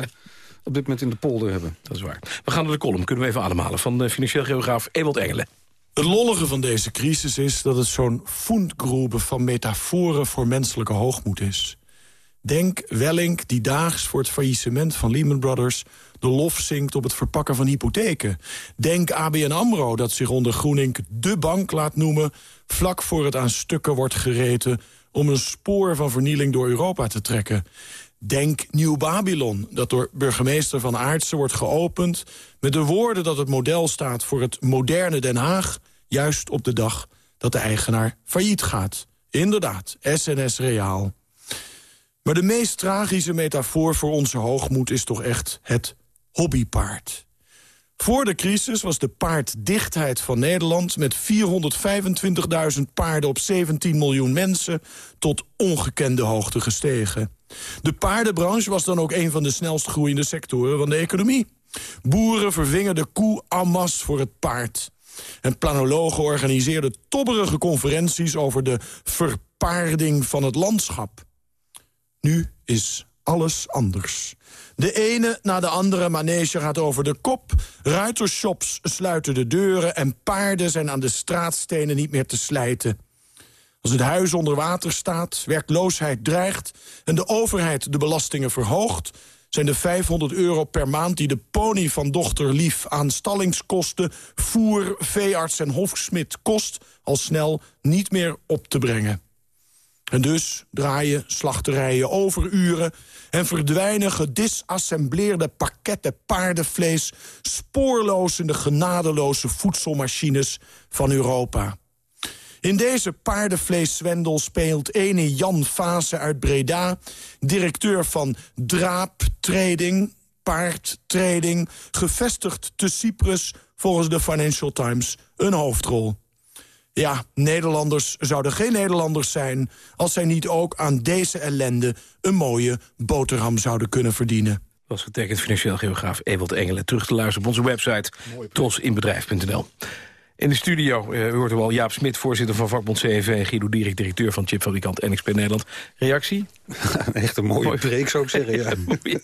op dit moment in de polder hebben. Dat is waar. We gaan naar de column, kunnen we even ademhalen... van de financieel geograaf Ewald Engelen. Het lollige van deze crisis is dat het zo'n fundgrube van metaforen voor menselijke hoogmoed is. Denk Wellink die daags voor het faillissement van Lehman Brothers... de lof zingt op het verpakken van hypotheken. Denk ABN AMRO dat zich onder Groening de bank laat noemen... vlak voor het aan stukken wordt gereten... om een spoor van vernieling door Europa te trekken. Denk Nieuw Babylon, dat door burgemeester Van Aartsen wordt geopend... met de woorden dat het model staat voor het moderne Den Haag... juist op de dag dat de eigenaar failliet gaat. Inderdaad, SNS Reaal. Maar de meest tragische metafoor voor onze hoogmoed is toch echt het hobbypaard. Voor de crisis was de paarddichtheid van Nederland... met 425.000 paarden op 17 miljoen mensen... tot ongekende hoogte gestegen. De paardenbranche was dan ook een van de snelst groeiende sectoren van de economie. Boeren vervingen de koe en voor het paard. En planologen organiseerden tobberige conferenties... over de verpaarding van het landschap. Nu is alles anders. De ene na de andere manege gaat over de kop. Ruitershops sluiten de deuren... en paarden zijn aan de straatstenen niet meer te slijten. Als het huis onder water staat, werkloosheid dreigt... en de overheid de belastingen verhoogt... zijn de 500 euro per maand die de pony van dochter Lief... aan stallingskosten, voer, veearts en hofsmid kost... al snel niet meer op te brengen. En dus draaien slachterijen overuren... en verdwijnen gedisassembleerde pakketten paardenvlees... spoorloos in de genadeloze voedselmachines van Europa. In deze paardenvleeszwendel speelt ene Jan Vase uit Breda... directeur van Draap Trading, Paardtrading... gevestigd te Cyprus volgens de Financial Times een hoofdrol. Ja, Nederlanders zouden geen Nederlanders zijn... als zij niet ook aan deze ellende een mooie boterham zouden kunnen verdienen. Was getekend financieel geograaf Ewald Engelen. Terug te luisteren op onze website trosinbedrijf.nl. In de studio uh, u hoort u al Jaap Smit, voorzitter van vakbond CNV... en Guido Dierik, directeur van chipfabrikant NXP Nederland. Reactie? Echt een mooie Mooi. preek, zou ik zeggen, ja.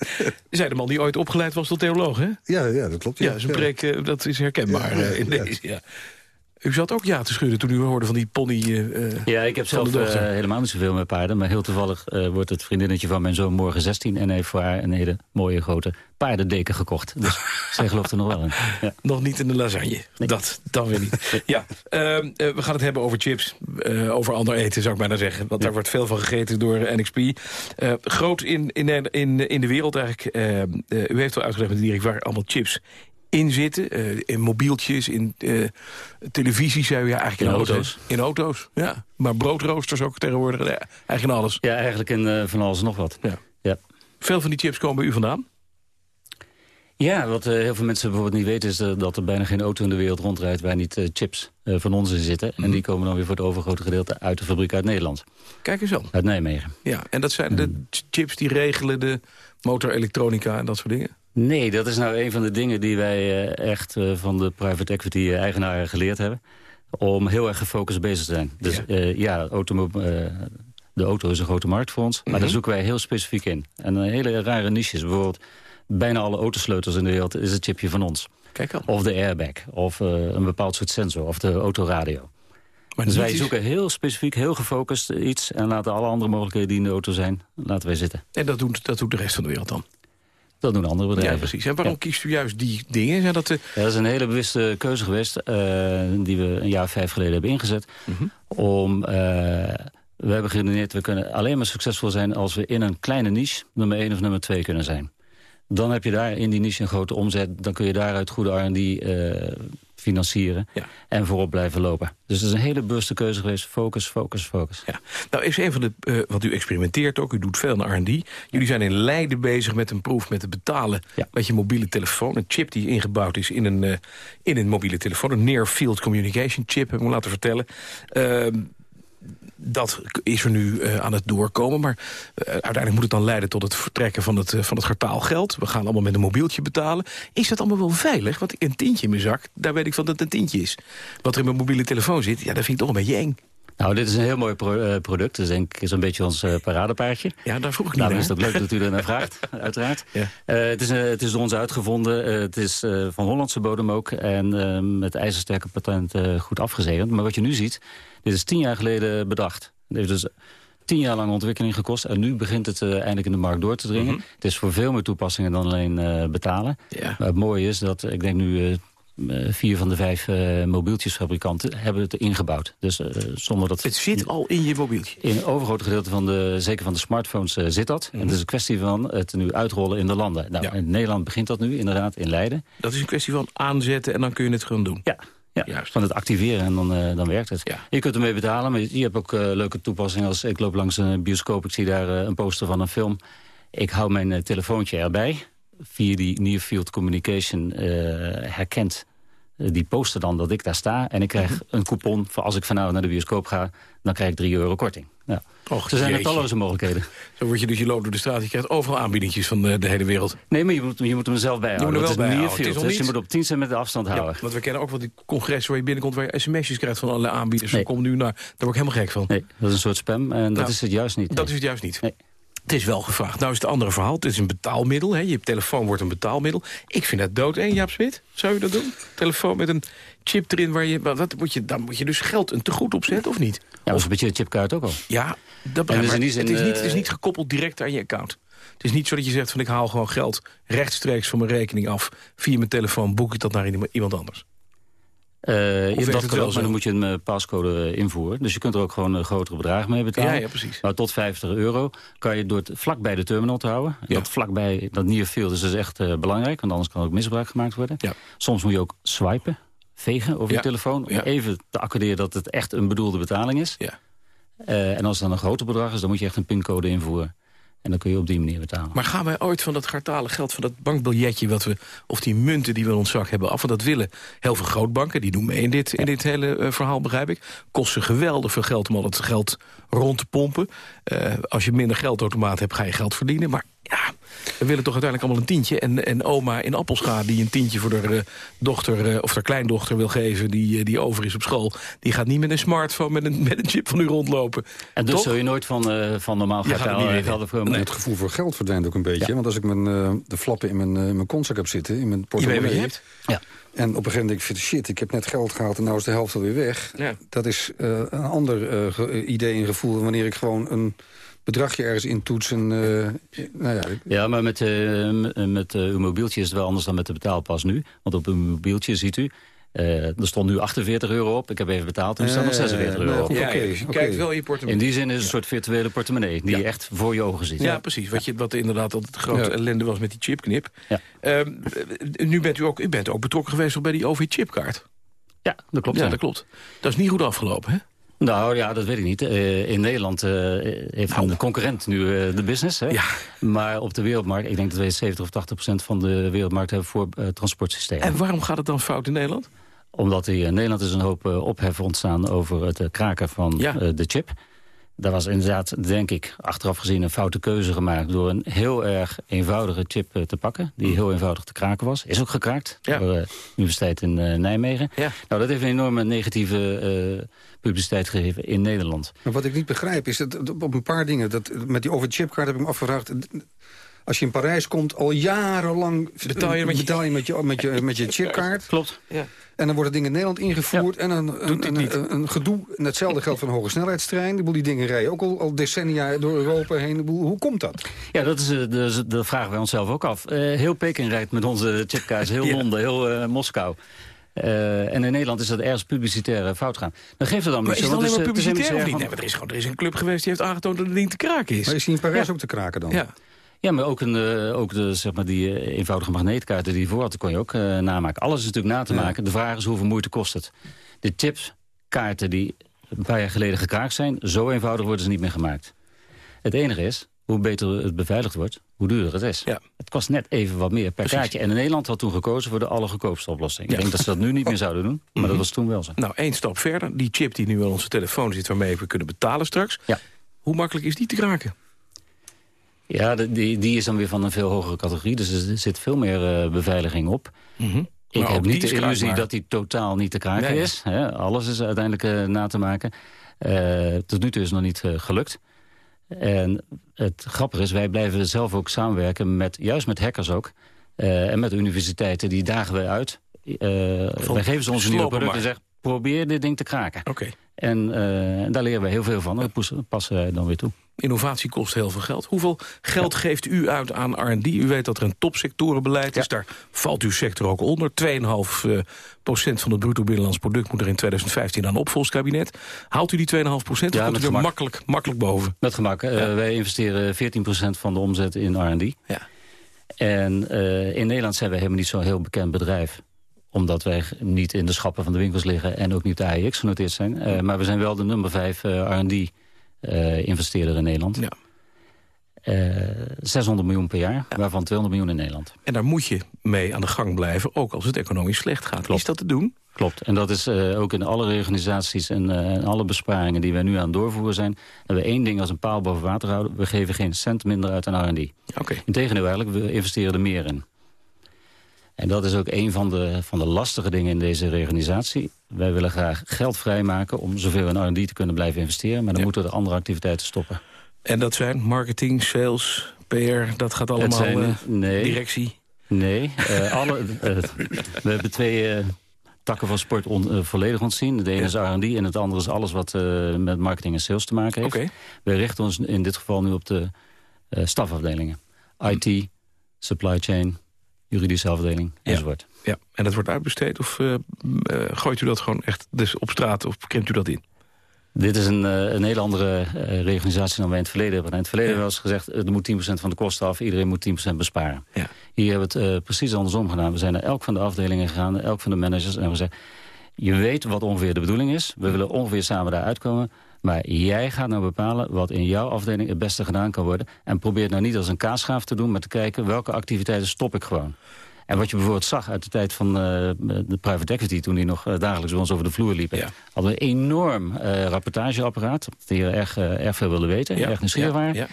Zij de man die ooit opgeleid was tot theoloog, hè? Ja, ja dat klopt. Ja, ja zijn preek, uh, dat is herkenbaar ja, uh, in deze, ja. U zat ook ja te schudden toen u hoorde van die pony uh, Ja, ik heb zelf uh, helemaal niet zoveel met paarden. Maar heel toevallig uh, wordt het vriendinnetje van mijn zoon morgen 16... en heeft voor haar een hele mooie grote paardendeken gekocht. Dus zij gelooft er nog wel in. Ja. Nog niet in de lasagne. Nee. Dat dan weer niet. ja, ehm, we gaan het hebben over chips. over ander eten, zou ik bijna zeggen. Want daar wordt veel van gegeten door NXP. groot in, in, in, in de wereld eigenlijk. Ehm, u heeft al uitgelegd met Dirk waar allemaal chips in zitten. Uh, in mobieltjes, in uh, televisie zou je eigenlijk in, auto's. In auto's, ja. Maar broodroosters ook tegenwoordig, ja, eigenlijk in alles. Ja, eigenlijk in uh, van alles nog wat. Ja. ja. Veel van die chips komen bij u vandaan? Ja, wat heel veel mensen bijvoorbeeld niet weten... is dat er bijna geen auto in de wereld rondrijdt... waar niet chips van ons in zitten. En die komen dan weer voor het overgrote gedeelte uit de fabriek uit Nederland. Kijk eens aan. Uit Nijmegen. Ja, en dat zijn de chips die regelen de motorelektronica en dat soort dingen? Nee, dat is nou een van de dingen die wij uh, echt uh, van de private equity eigenaren geleerd hebben. Om heel erg gefocust bezig te zijn. Dus ja, uh, ja de auto is een grote markt voor ons. Maar mm -hmm. daar zoeken wij heel specifiek in. En een hele rare niches. Bijvoorbeeld bijna alle autosleutels in de wereld is het chipje van ons. Kijk al. Of de airbag. Of een bepaald soort sensor. Of de autoradio. Maar dus wij zoeken heel specifiek, heel gefocust iets... en laten alle andere mogelijkheden die in de auto zijn, laten wij zitten. En dat doet, dat doet de rest van de wereld dan? Dat doen andere bedrijven. Ja, precies. En waarom ja. kiest u juist die dingen? Zijn dat, de... ja, dat is een hele bewuste keuze geweest... Uh, die we een jaar of vijf geleden hebben ingezet. Mm -hmm. Om... Uh, we hebben geredeneerd, we kunnen alleen maar succesvol zijn... als we in een kleine niche nummer 1 of nummer 2 kunnen zijn. Dan heb je daar in die niche een grote omzet. Dan kun je daaruit goede R&D uh, financieren ja. en voorop blijven lopen. Dus het is een hele bewuste keuze geweest. Focus, focus, focus. Ja. Nou is een van de, uh, wat u experimenteert ook, u doet veel aan R&D. Jullie zijn in Leiden bezig met een proef met het betalen ja. met je mobiele telefoon. Een chip die ingebouwd is in een, uh, in een mobiele telefoon. Een Near Field Communication chip, heb ik me laten vertellen. Uh, dat is er nu uh, aan het doorkomen. Maar uh, uiteindelijk moet het dan leiden tot het vertrekken van het, uh, van het gartaalgeld. We gaan allemaal met een mobieltje betalen. Is dat allemaal wel veilig? Want een tientje in mijn zak, daar weet ik van dat het een tientje is. Wat er in mijn mobiele telefoon zit, ja, dat vind ik toch een beetje eng. Nou, dit is een heel mooi pro uh, product. Dat is denk ik zo'n beetje ons uh, paradepaardje. Ja, daar vroeg ik nou, is het leuk dat u er naar vraagt, uiteraard. Ja. Uh, het, is, het is door ons uitgevonden. het is van Hollandse bodem ook. En met ijzersterke patent goed afgezegend. Maar wat je nu ziet, dit is tien jaar geleden bedacht. Het heeft dus tien jaar lang ontwikkeling gekost. En nu begint het eindelijk in de markt door te dringen. Mm -hmm. Het is voor veel meer toepassingen dan alleen betalen. Ja. Maar het mooie is dat, ik denk nu vier van de vijf uh, mobieltjesfabrikanten hebben het ingebouwd. Dus uh, zonder dat... Het zit al in je mobieltje? In een overgroot gedeelte van de, zeker van de smartphones, zit dat. Mm -hmm. En het is een kwestie van het nu uitrollen in de landen. Nou, ja. In Nederland begint dat nu inderdaad, in Leiden. Dat is een kwestie van aanzetten en dan kun je het gewoon doen? Ja. Ja, Juist. van het activeren en dan, dan werkt het. Ja. Je kunt ermee betalen, maar je hebt ook leuke toepassingen. Als ik loop langs een bioscoop, ik zie daar een poster van een film. Ik hou mijn telefoontje erbij. Via die Near Field Communication herkent die posten dan dat ik daar sta. En ik krijg -hmm. een coupon voor als ik vanavond naar de bioscoop ga. Dan krijg ik 3 euro korting. Nou, Och, er zijn er talloze mogelijkheden. Zo word je dus je loopt door de straat. Je krijgt overal aanbiedingjes van de, de hele wereld. Nee, maar je moet, je moet hem zelf bijhouden. Je moet hem wel bijhouden. Dus niet... je moet op 10 cent met de afstand houden. Ja, want we kennen ook wel die congressen waar je binnenkomt... waar je sms'jes krijgt van allerlei aanbieders. Nee. Kom nu naar. Daar word ik helemaal gek van. Nee, dat is een soort spam. En dat nou, is het juist niet. Dat nee. is het juist niet. Nee. Het is wel gevraagd. Nou is het andere verhaal. Het is een betaalmiddel. Hè. Je telefoon wordt een betaalmiddel. Ik vind dat dood. En Jaap Smit, zou je dat doen? Telefoon met een chip erin. Waar je, wat moet je, dan moet je dus geld een tegoed opzetten, of niet? Ja, of een beetje een chipkaart ook al. Ja, dat maar, maar het, is niet, het is niet gekoppeld direct aan je account. Het is niet zo dat je zegt van ik haal gewoon geld rechtstreeks van mijn rekening af. Via mijn telefoon boek ik dat naar iemand anders. Uh, dat kan ook, maar dan moet je een uh, pascode invoeren. Dus je kunt er ook gewoon een grotere bedrag mee betalen. Ja, ja, precies. Maar tot 50 euro kan je door het vlak bij de terminal te houden. Ja. Dat vlak bij dat is dus echt uh, belangrijk. Want anders kan ook misbruik gemaakt worden. Ja. Soms moet je ook swipen, vegen over je telefoon. Om even te accorderen dat het echt een bedoelde betaling is. Ja. en als het dan een groter bedrag is, dan moet je echt een pincode invoeren. En dan kun je op die manier betalen. Maar gaan wij ooit van dat gartale geld, van dat bankbiljetje... Wat we, of die munten die we in ons zak hebben af? Want dat willen heel veel grootbanken, die doen mee in dit, in dit hele uh, verhaal, begrijp ik. Kosten geweldig veel geld om al het geld rond te pompen. Uh, als je minder geldautomaat hebt, ga je geld verdienen. Maar ja, We willen toch uiteindelijk allemaal een tientje. En, en oma in Appelscha die een tientje voor haar uh, dochter uh, of haar kleindochter wil geven... Die, die over is op school, die gaat niet met een smartphone met een, met een chip van u rondlopen. En dus Toch? zul je nooit van, van normaal gaat nee, Het gevoel voor geld verdwijnt ook een beetje. Ja. Want als ik mijn, de flappen in mijn, mijn kontzak heb zitten, in mijn portemonnee... Je weet wat je hebt? Ja. En op een gegeven moment denk ik, shit, ik heb net geld gehaald... en nou is de helft alweer weg. Ja. Dat is uh, een ander uh, idee en gevoel... wanneer ik gewoon een bedragje ergens in toets. En, uh, nou ja, ja, maar met, met uw mobieltje is het wel anders dan met de betaalpas nu. Want op uw mobieltje ziet u... er stond nu 48 euro op. Ik heb even betaald en er staan nog 46 euro op. Ja, je okay. kijkt wel in je portemonnee. In die zin is het een soort virtuele portemonnee... die je echt voor je ogen ziet. Ja, ja. precies. Wat, je, wat inderdaad altijd de grote ellende was met die chipknip. Ja. Um, nu bent u ook, u bent ook betrokken geweest bij die OV-chipkaart. Ja, dat klopt. Ja, dat klopt. Dat is niet goed afgelopen, hè? Nou ja, dat weet ik niet. Uh, in Nederland uh, heeft nou. de concurrent nu uh, de business. Hè? Ja. Maar op de wereldmarkt, ik denk dat wij 70 of 80 procent van de wereldmarkt hebben voor transportsystemen. En waarom gaat het dan fout in Nederland? Omdat in Nederland is een hoop ophef ontstaan over het kraken van ja. de chip. Daar was inderdaad, denk ik, achteraf gezien een foute keuze gemaakt... door een heel erg eenvoudige chip te pakken, die heel eenvoudig te kraken was. Is ook gekraakt ja. door de Universiteit in Nijmegen. Ja. Nou, dat heeft een enorme negatieve publiciteit gegeven in Nederland. Maar wat ik niet begrijp is, dat op een paar dingen... Dat, met die overchipkaart heb ik me afgevraagd... Als je in Parijs komt, al jarenlang betaal je met je, betaal je, met, je, met, je, met je chipkaart. Klopt. Ja. En dan worden dingen in Nederland ingevoerd. Ja. En een, een, een, een, een, gedoe. En hetzelfde geldt voor een hoge snelheidstrein. Die dingen rijden ook al, al decennia door Europa heen. Hoe komt dat? Ja, dat, is, dus, dat vragen wij onszelf ook af. Uh, heel Peking rijdt met onze chipkaart. Heel ja. Londen, heel uh, Moskou. Uh, en in Nederland is dat ergens publicitaire fout gaan. Dan geeft het dan maar niet is het alleen maar publicitair of niet? Nee, maar er is, gewoon, er is een club geweest die heeft aangetoond dat het ding te kraken is. Maar is die in Parijs ja. ook te kraken dan? Ja. Ja, maar ook, een, uh, ook de, zeg maar die eenvoudige magneetkaarten die je voor had, kon je ook uh, namaken. Alles is natuurlijk na te ja. maken. De vraag is hoeveel moeite kost het. De chipskaarten die een paar jaar geleden gekraakt zijn, zo eenvoudig worden ze niet meer gemaakt. Het enige is, hoe beter het beveiligd wordt, hoe duurder het is. Ja. Het kost net even wat meer per Precies. kaartje. En in Nederland had toen gekozen voor de allergoedkoopste oplossing. Ja. Ik denk dat ze dat nu niet meer zouden doen, maar mm -hmm. dat was toen wel zo. Nou, één stap verder. Die chip die nu aan onze telefoon zit, waarmee we kunnen betalen straks. Ja. Hoe makkelijk is die te kraken? Ja, die, die is dan weer van een veel hogere categorie. Dus er zit veel meer uh, beveiliging op. Mm -hmm. Ik maar heb niet de illusie kraakbaar. dat die totaal niet te kraken Nee. is. Alles is uiteindelijk uh, na te maken. Uh, tot nu toe is het nog niet gelukt. En het grappige is, wij blijven zelf ook samenwerken met, juist met hackers ook. Uh, en met universiteiten, die dagen wij uit. Uh, wij geven ze onze nieuwe producten en zeggen, probeer dit ding te kraken. Oké. En uh, daar leren we heel veel van. En dat passen wij dan weer toe. Innovatie kost heel veel geld. Hoeveel geld ja. geeft u uit aan R&D? U weet dat er een topsectorenbeleid is. Daar valt uw sector ook onder. 2,5 uh, procent van het bruto binnenlands product moet er in 2015 aan opvolgskabinet. Haalt u die 2,5 procent? Ja, komt u er makkelijk, makkelijk boven? Met gemak. Ja. Uh, wij investeren 14 procent van de omzet in R&D. Ja. En in Nederland zijn we helemaal niet zo'n heel bekend bedrijf omdat wij niet in de schappen van de winkels liggen... en ook niet de AIX genoteerd zijn. Uh, maar we zijn wel de nummer 5 uh, R&D-investeerder uh, in Nederland. Ja. 600 miljoen per jaar, ja. waarvan 200 miljoen in Nederland. En daar moet je mee aan de gang blijven, ook als het economisch slecht gaat. Klopt. Is dat te doen? Klopt. En dat is uh, ook in alle reorganisaties en uh, alle besparingen die wij nu aan het doorvoeren zijn. Dat we één ding als een paal boven water houden. We geven geen cent minder uit aan R&D. Okay. Integendeel eigenlijk, we investeren er meer in. En dat is ook een van de, van de lastige dingen in deze reorganisatie. Wij willen graag geld vrijmaken om zoveel in R&D te kunnen blijven investeren. Maar dan ja. moeten we de andere activiteiten stoppen. En dat zijn marketing, sales, PR, dat gaat allemaal zijn, uh, nee, directie? Nee, uh, alle, uh, we hebben twee takken van sport on, volledig ontzien. De ene is R&D en het andere is alles wat met marketing en sales te maken heeft. Okay. We richten ons in dit geval nu op de stafafdelingen. IT, supply chain, juridische afdeling enzovoort. Ja. ja, en dat wordt uitbesteed of uh, uh, gooit u dat gewoon echt dus op straat of krimpt u dat in? Dit is een, uh, een hele andere reorganisatie dan wij in het verleden hebben. In het verleden ja. was gezegd, er moet 10% van de kosten af, iedereen moet 10% besparen. Ja. Hier hebben we het precies andersom gedaan. We zijn naar elk van de afdelingen gegaan, naar elk van de managers en we zeggen, je weet wat ongeveer de bedoeling is. We willen ongeveer samen daar uitkomen. Maar jij gaat nou bepalen wat in jouw afdeling het beste gedaan kan worden. En probeer het nou niet als een kaasschaaf te doen... maar te kijken welke activiteiten stop ik gewoon. En wat je bijvoorbeeld zag uit de tijd van uh, de private equity... toen die nog uh, dagelijks bij ons over de vloer liepen... Ja. hadden we een enorm uh, rapportageapparaat... die er erg, erg veel wilden weten, ja. erg nieuwsgierig ja. waren. Ja.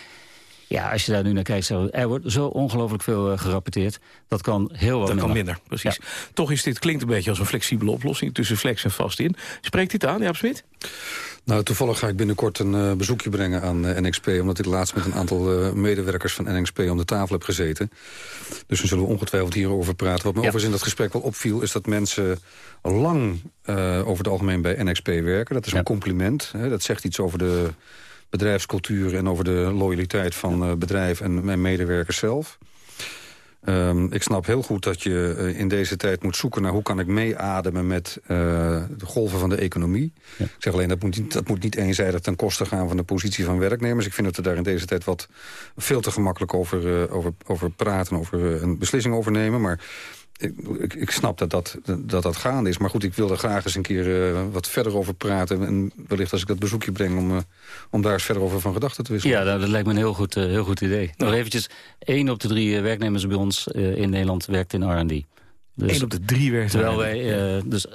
Ja, als je daar nu naar kijkt, er wordt zo ongelooflijk veel gerapporteerd. Dat kan heel wat Dat minder. kan minder, precies. Toch is dit, klinkt een beetje als een flexibele oplossing... tussen flex en vast in. Spreekt dit aan, Jaap Smit? Nou, toevallig ga ik binnenkort een uh, bezoekje brengen aan uh, NXP... omdat ik laatst met een aantal uh, medewerkers van NXP om de tafel heb gezeten. Dus dan zullen we ongetwijfeld hierover praten. Wat me ja. overigens in dat gesprek wel opviel... is dat mensen lang over het algemeen bij NXP werken. Dat is ja. een compliment. Hè? Dat zegt iets over de bedrijfscultuur... en over de loyaliteit van bedrijf en mijn medewerkers zelf. Um, ik snap heel goed dat je uh, in deze tijd moet zoeken naar hoe kan ik meeademen met uh, de golven van de economie. Ja. Ik zeg alleen, dat moet, niet, dat moet niet eenzijdig ten koste gaan van de positie van werknemers. Ik vind dat we daar in deze tijd wat veel te gemakkelijk over, uh, over, over praten, over een beslissing over nemen. Maar ik, ik, ik, snap dat dat, dat dat gaande is. Maar goed, ik wil er graag eens een keer uh, wat verder over praten. En wellicht als ik dat bezoekje breng om, uh, om daar eens verder over van gedachten te wisselen. Ja, dat, dat lijkt me een heel goed, uh, heel goed idee. Ja. Nog eventjes, één op de drie werknemers bij ons in Nederland werkt in R&D. Dus, Eén op de drie werkt Terwijl wij, dus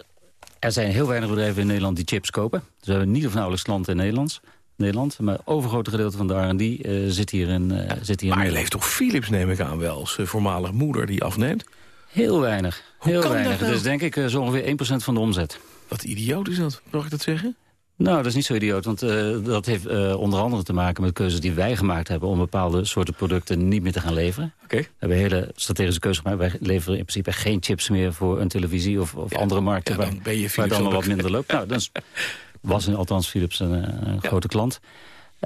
er zijn heel weinig bedrijven in Nederland die chips kopen. Dus we hebben niet of nauwelijks klanten in Nederlands. Nederland, maar overgrote gedeelte van de R&D uh, zit hier in uh, zit hier Maar in je leeft toch Philips, neem ik aan wel, als uh, voormalig moeder die afneemt? Heel weinig. Hoe heel kan weinig. dat nou? Dus denk ik uh, zo ongeveer 1% van de omzet. Wat idioot is dat, mag ik dat zeggen? Nou, dat is niet zo idioot, want uh, dat heeft uh, onder andere te maken met keuzes die wij gemaakt hebben... om bepaalde soorten producten niet meer te gaan leveren. Okay. We hebben hele strategische keuze gemaakt. Wij leveren in principe geen chips meer voor een televisie of, of ja, andere markten... Ja, dan ben je waar het allemaal wat minder loopt. Nou, dus was in, althans Philips een, een ja. grote klant.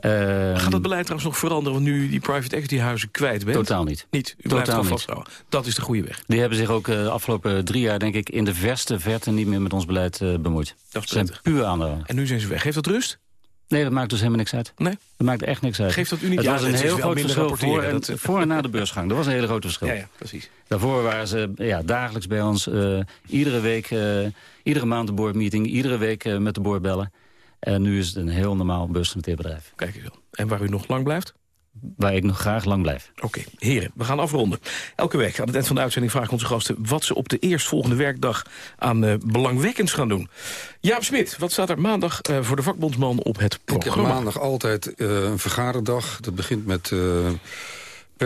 Uh, Gaat het beleid trouwens nog veranderen, want nu die private equity huizen kwijt bent? Totaal niet. Niet? U Totaal blijft niet. Dat is de goede weg. Die hebben zich ook de uh, afgelopen drie jaar, denk ik, in de verste verte niet meer met ons beleid uh, bemoeid. Dat is Ze zijn puur aandeelhouden. En nu zijn ze weg. Geeft dat rust? Nee, dat maakt dus helemaal niks uit. Nee? Dat maakt echt niks uit. Geeft dat u niet? Het ja, was een heel groot verschil voor en, dat... voor en na de beursgang. Dat was een hele grote verschil. Ja, ja precies. Daarvoor waren ze ja, dagelijks bij ons. Uh, iedere week, uh, iedere maand de boardmeeting. Iedere week met de board bellen. En nu is het een heel normaal beursgenoteerd bedrijf. Kijk eens wel. En waar u nog lang blijft? Waar ik nog graag lang blijf. Oké, okay. heren, we gaan afronden. Elke week aan het eind van de uitzending vragen onze gasten... wat ze op de eerstvolgende werkdag aan uh, belangwekkends gaan doen. Jaap Smit, wat staat er maandag uh, voor de vakbondsman op het programma? Ik heb maandag altijd uh, een vergaderdag. Dat begint met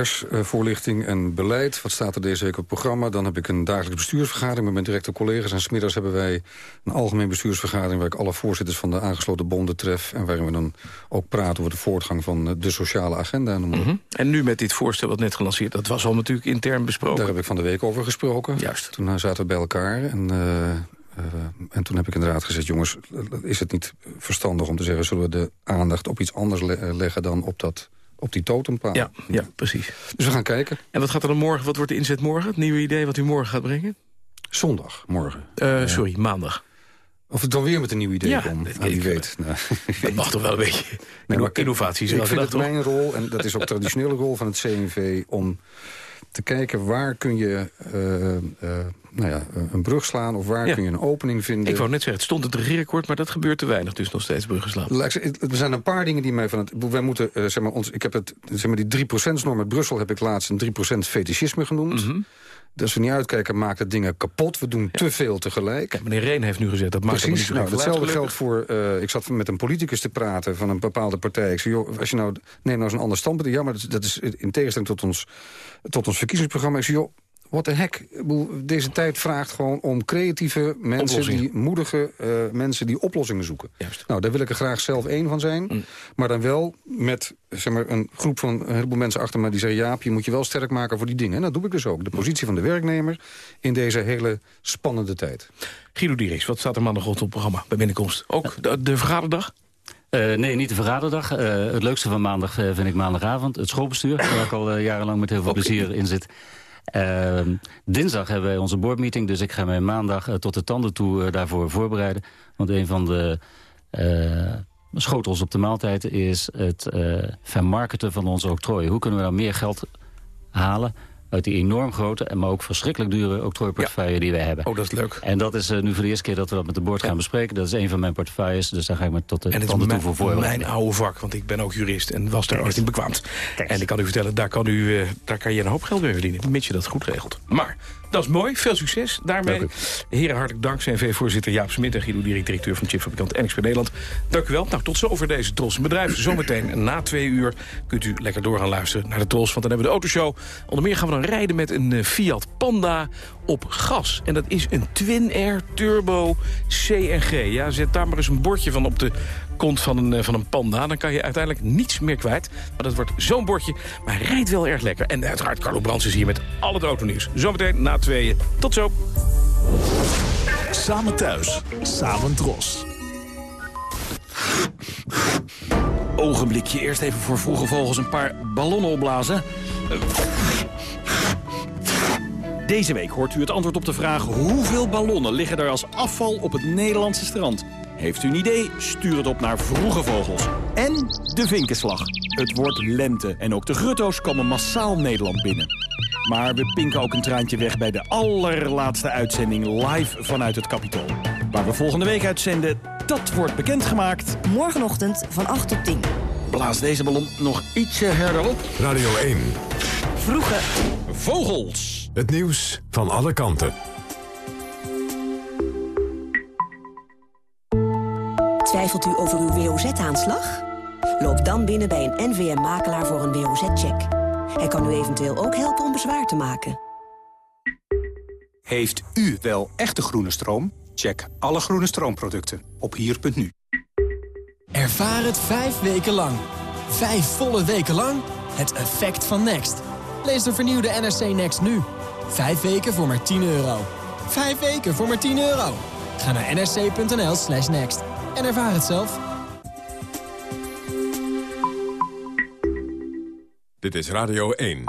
persvoorlichting en beleid. Wat staat er deze week op het programma? Dan heb ik een dagelijkse bestuursvergadering met mijn directe collega's. En smiddags hebben wij een algemeen bestuursvergadering... waar ik alle voorzitters van de aangesloten bonden tref... en waarin we dan ook praten over de voortgang van de sociale agenda. Mm -hmm. En nu met dit voorstel wat net gelanceerd... dat was al natuurlijk intern besproken. Daar heb ik van de week over gesproken. Juist. Toen zaten we bij elkaar en... Uh, uh, en toen heb ik inderdaad gezegd, jongens, is het niet verstandig om te zeggen... zullen we de aandacht op iets anders le leggen dan op dat op die totempaal. Ja, ja, precies. Dus we gaan kijken. En wat gaat er dan morgen? Wat wordt de inzet morgen? Het nieuwe idee wat u morgen gaat brengen? Zondag, morgen. Uh, sorry, maandag. Of ik dan weer met een nieuw idee ja, kom. Dat nou, wie weet. Nou, dat mag toch wel een beetje nee, maar innovaties. Ik, ik vind het mijn rol, en dat is ook de traditionele rol van het CNV... om te kijken waar kun je uh, uh, nou ja, een brug slaan... of waar ja. kun je een opening vinden. Ik wou net zeggen, het stond het regeerakkoord... maar dat gebeurt te weinig, dus nog steeds bruggen slaan. Er zijn een paar dingen die mij van het... Wij moeten, uh, zeg maar, ons, ik heb het, zeg maar, die 3%-norm met Brussel... heb ik laatst een 3% fetischisme genoemd. Mm -hmm. Als we niet uitkijken, maakt het dingen kapot. We doen ja. te veel tegelijk. Meneer Reen heeft nu gezegd, dat maakt Precies, niet nou, Hetzelfde geldt voor... Uh, ik zat met een politicus te praten van een bepaalde partij. Ik zei, joh, als je nou, neem nou eens een ander standpunt. Ja, maar dat, dat is in tegenstelling tot ons, tot ons verkiezingsprogramma. Ik zei, joh, what the heck. Deze tijd vraagt gewoon om creatieve mensen... die moedige uh, mensen die oplossingen zoeken. Juist. Nou, daar wil ik er graag zelf één van zijn. Mm. Maar dan wel met zeg maar, een groep van een heleboel mensen achter me... die zeggen, Jaap, je moet je wel sterk maken voor die dingen. En dat doe ik dus ook. De positie van de werknemer in deze hele spannende tijd. Guido Dieris, wat staat er maandag op het programma bij binnenkomst? Ook de, de vergaderdag? Uh, nee, niet de vergaderdag. Uh, het leukste van maandag uh, vind ik maandagavond. Het schoolbestuur, waar ik al jarenlang met heel veel okay. plezier in zit. Uh, dinsdag hebben wij onze boardmeeting, dus ik ga mij maandag uh, tot de tanden toe uh, daarvoor voorbereiden. Want een van de schotels op de maaltijd is het vermarkten van onze octrooi. Hoe kunnen we nou meer geld halen uit die enorm grote, en maar ook verschrikkelijk dure octrooiportefeuille ja. die wij hebben. Oh, dat is leuk. En dat is uh, nu voor de eerste keer dat we dat met de board ja. gaan bespreken. Dat is een van mijn portefeuilles, dus daar ga ik me tot de en het tanden toe voor voorbereiden. mijn oude vak, want ik ben ook jurist en was daar ooit in bekwaamd. En ik kan u vertellen, daar kan, u, uh, daar kan je een hoop geld mee verdienen, mits je dat goed regelt. Maar, Dat is mooi, veel succes daarmee. Heren, hartelijk dank. CNV-voorzitter Jaap Smit en Guido Dierik, directeur van chipfabrikant Enix Nederland. Dank u wel. Nou, tot zover deze Tros Bedrijf. Zometeen na twee uur kunt u lekker door gaan luisteren naar de Tros. Want dan hebben we de autoshow. Onder meer gaan we dan rijden met een eh, Fiat Panda op gas. En dat is een Twin Air Turbo CNG. Ja, zet daar maar eens een bordje van op de kont van een, eh, van een panda. Dan kan je uiteindelijk niets meer kwijt. Maar dat wordt zo'n bordje. Maar hij rijdt wel erg lekker. En uiteraard Carlo Brands is hier met al het autonieuws. Zometeen na tweeën. Tot zo. Samen thuis, samen dros. Ogenblikje, eerst even voor vroege vogels een paar ballonnen opblazen. Deze week hoort u het antwoord op de vraag... hoeveel ballonnen liggen er als afval op het Nederlandse strand? Heeft u een idee? Stuur het op naar Vroege Vogels. En de vinkenslag. Het wordt lente en ook de grutto's komen massaal Nederland binnen. Maar we pinken ook een traantje weg bij de allerlaatste uitzending live vanuit het Capitool. Waar we volgende week uitzenden, dat wordt bekendgemaakt. Morgenochtend van 8 tot 10. Blaas deze ballon nog ietsje herder op. Radio 1. Vroege Vogels. Het nieuws van alle kanten. Twijfelt u over uw WOZ-aanslag? Loop dan binnen bij een NVM-makelaar voor een WOZ-check. Hij kan u eventueel ook helpen om bezwaar te maken. Heeft u wel echte groene stroom? Check alle groene stroomproducten op hier.nu. Ervaar het vijf weken lang. Vijf volle weken lang. Het effect van Next. Lees de vernieuwde NRC Next nu. Vijf weken voor maar 10 euro. Vijf weken voor maar 10 euro. Ga naar nrc.nl slash next en ervaar het zelf. Dit is Radio 1.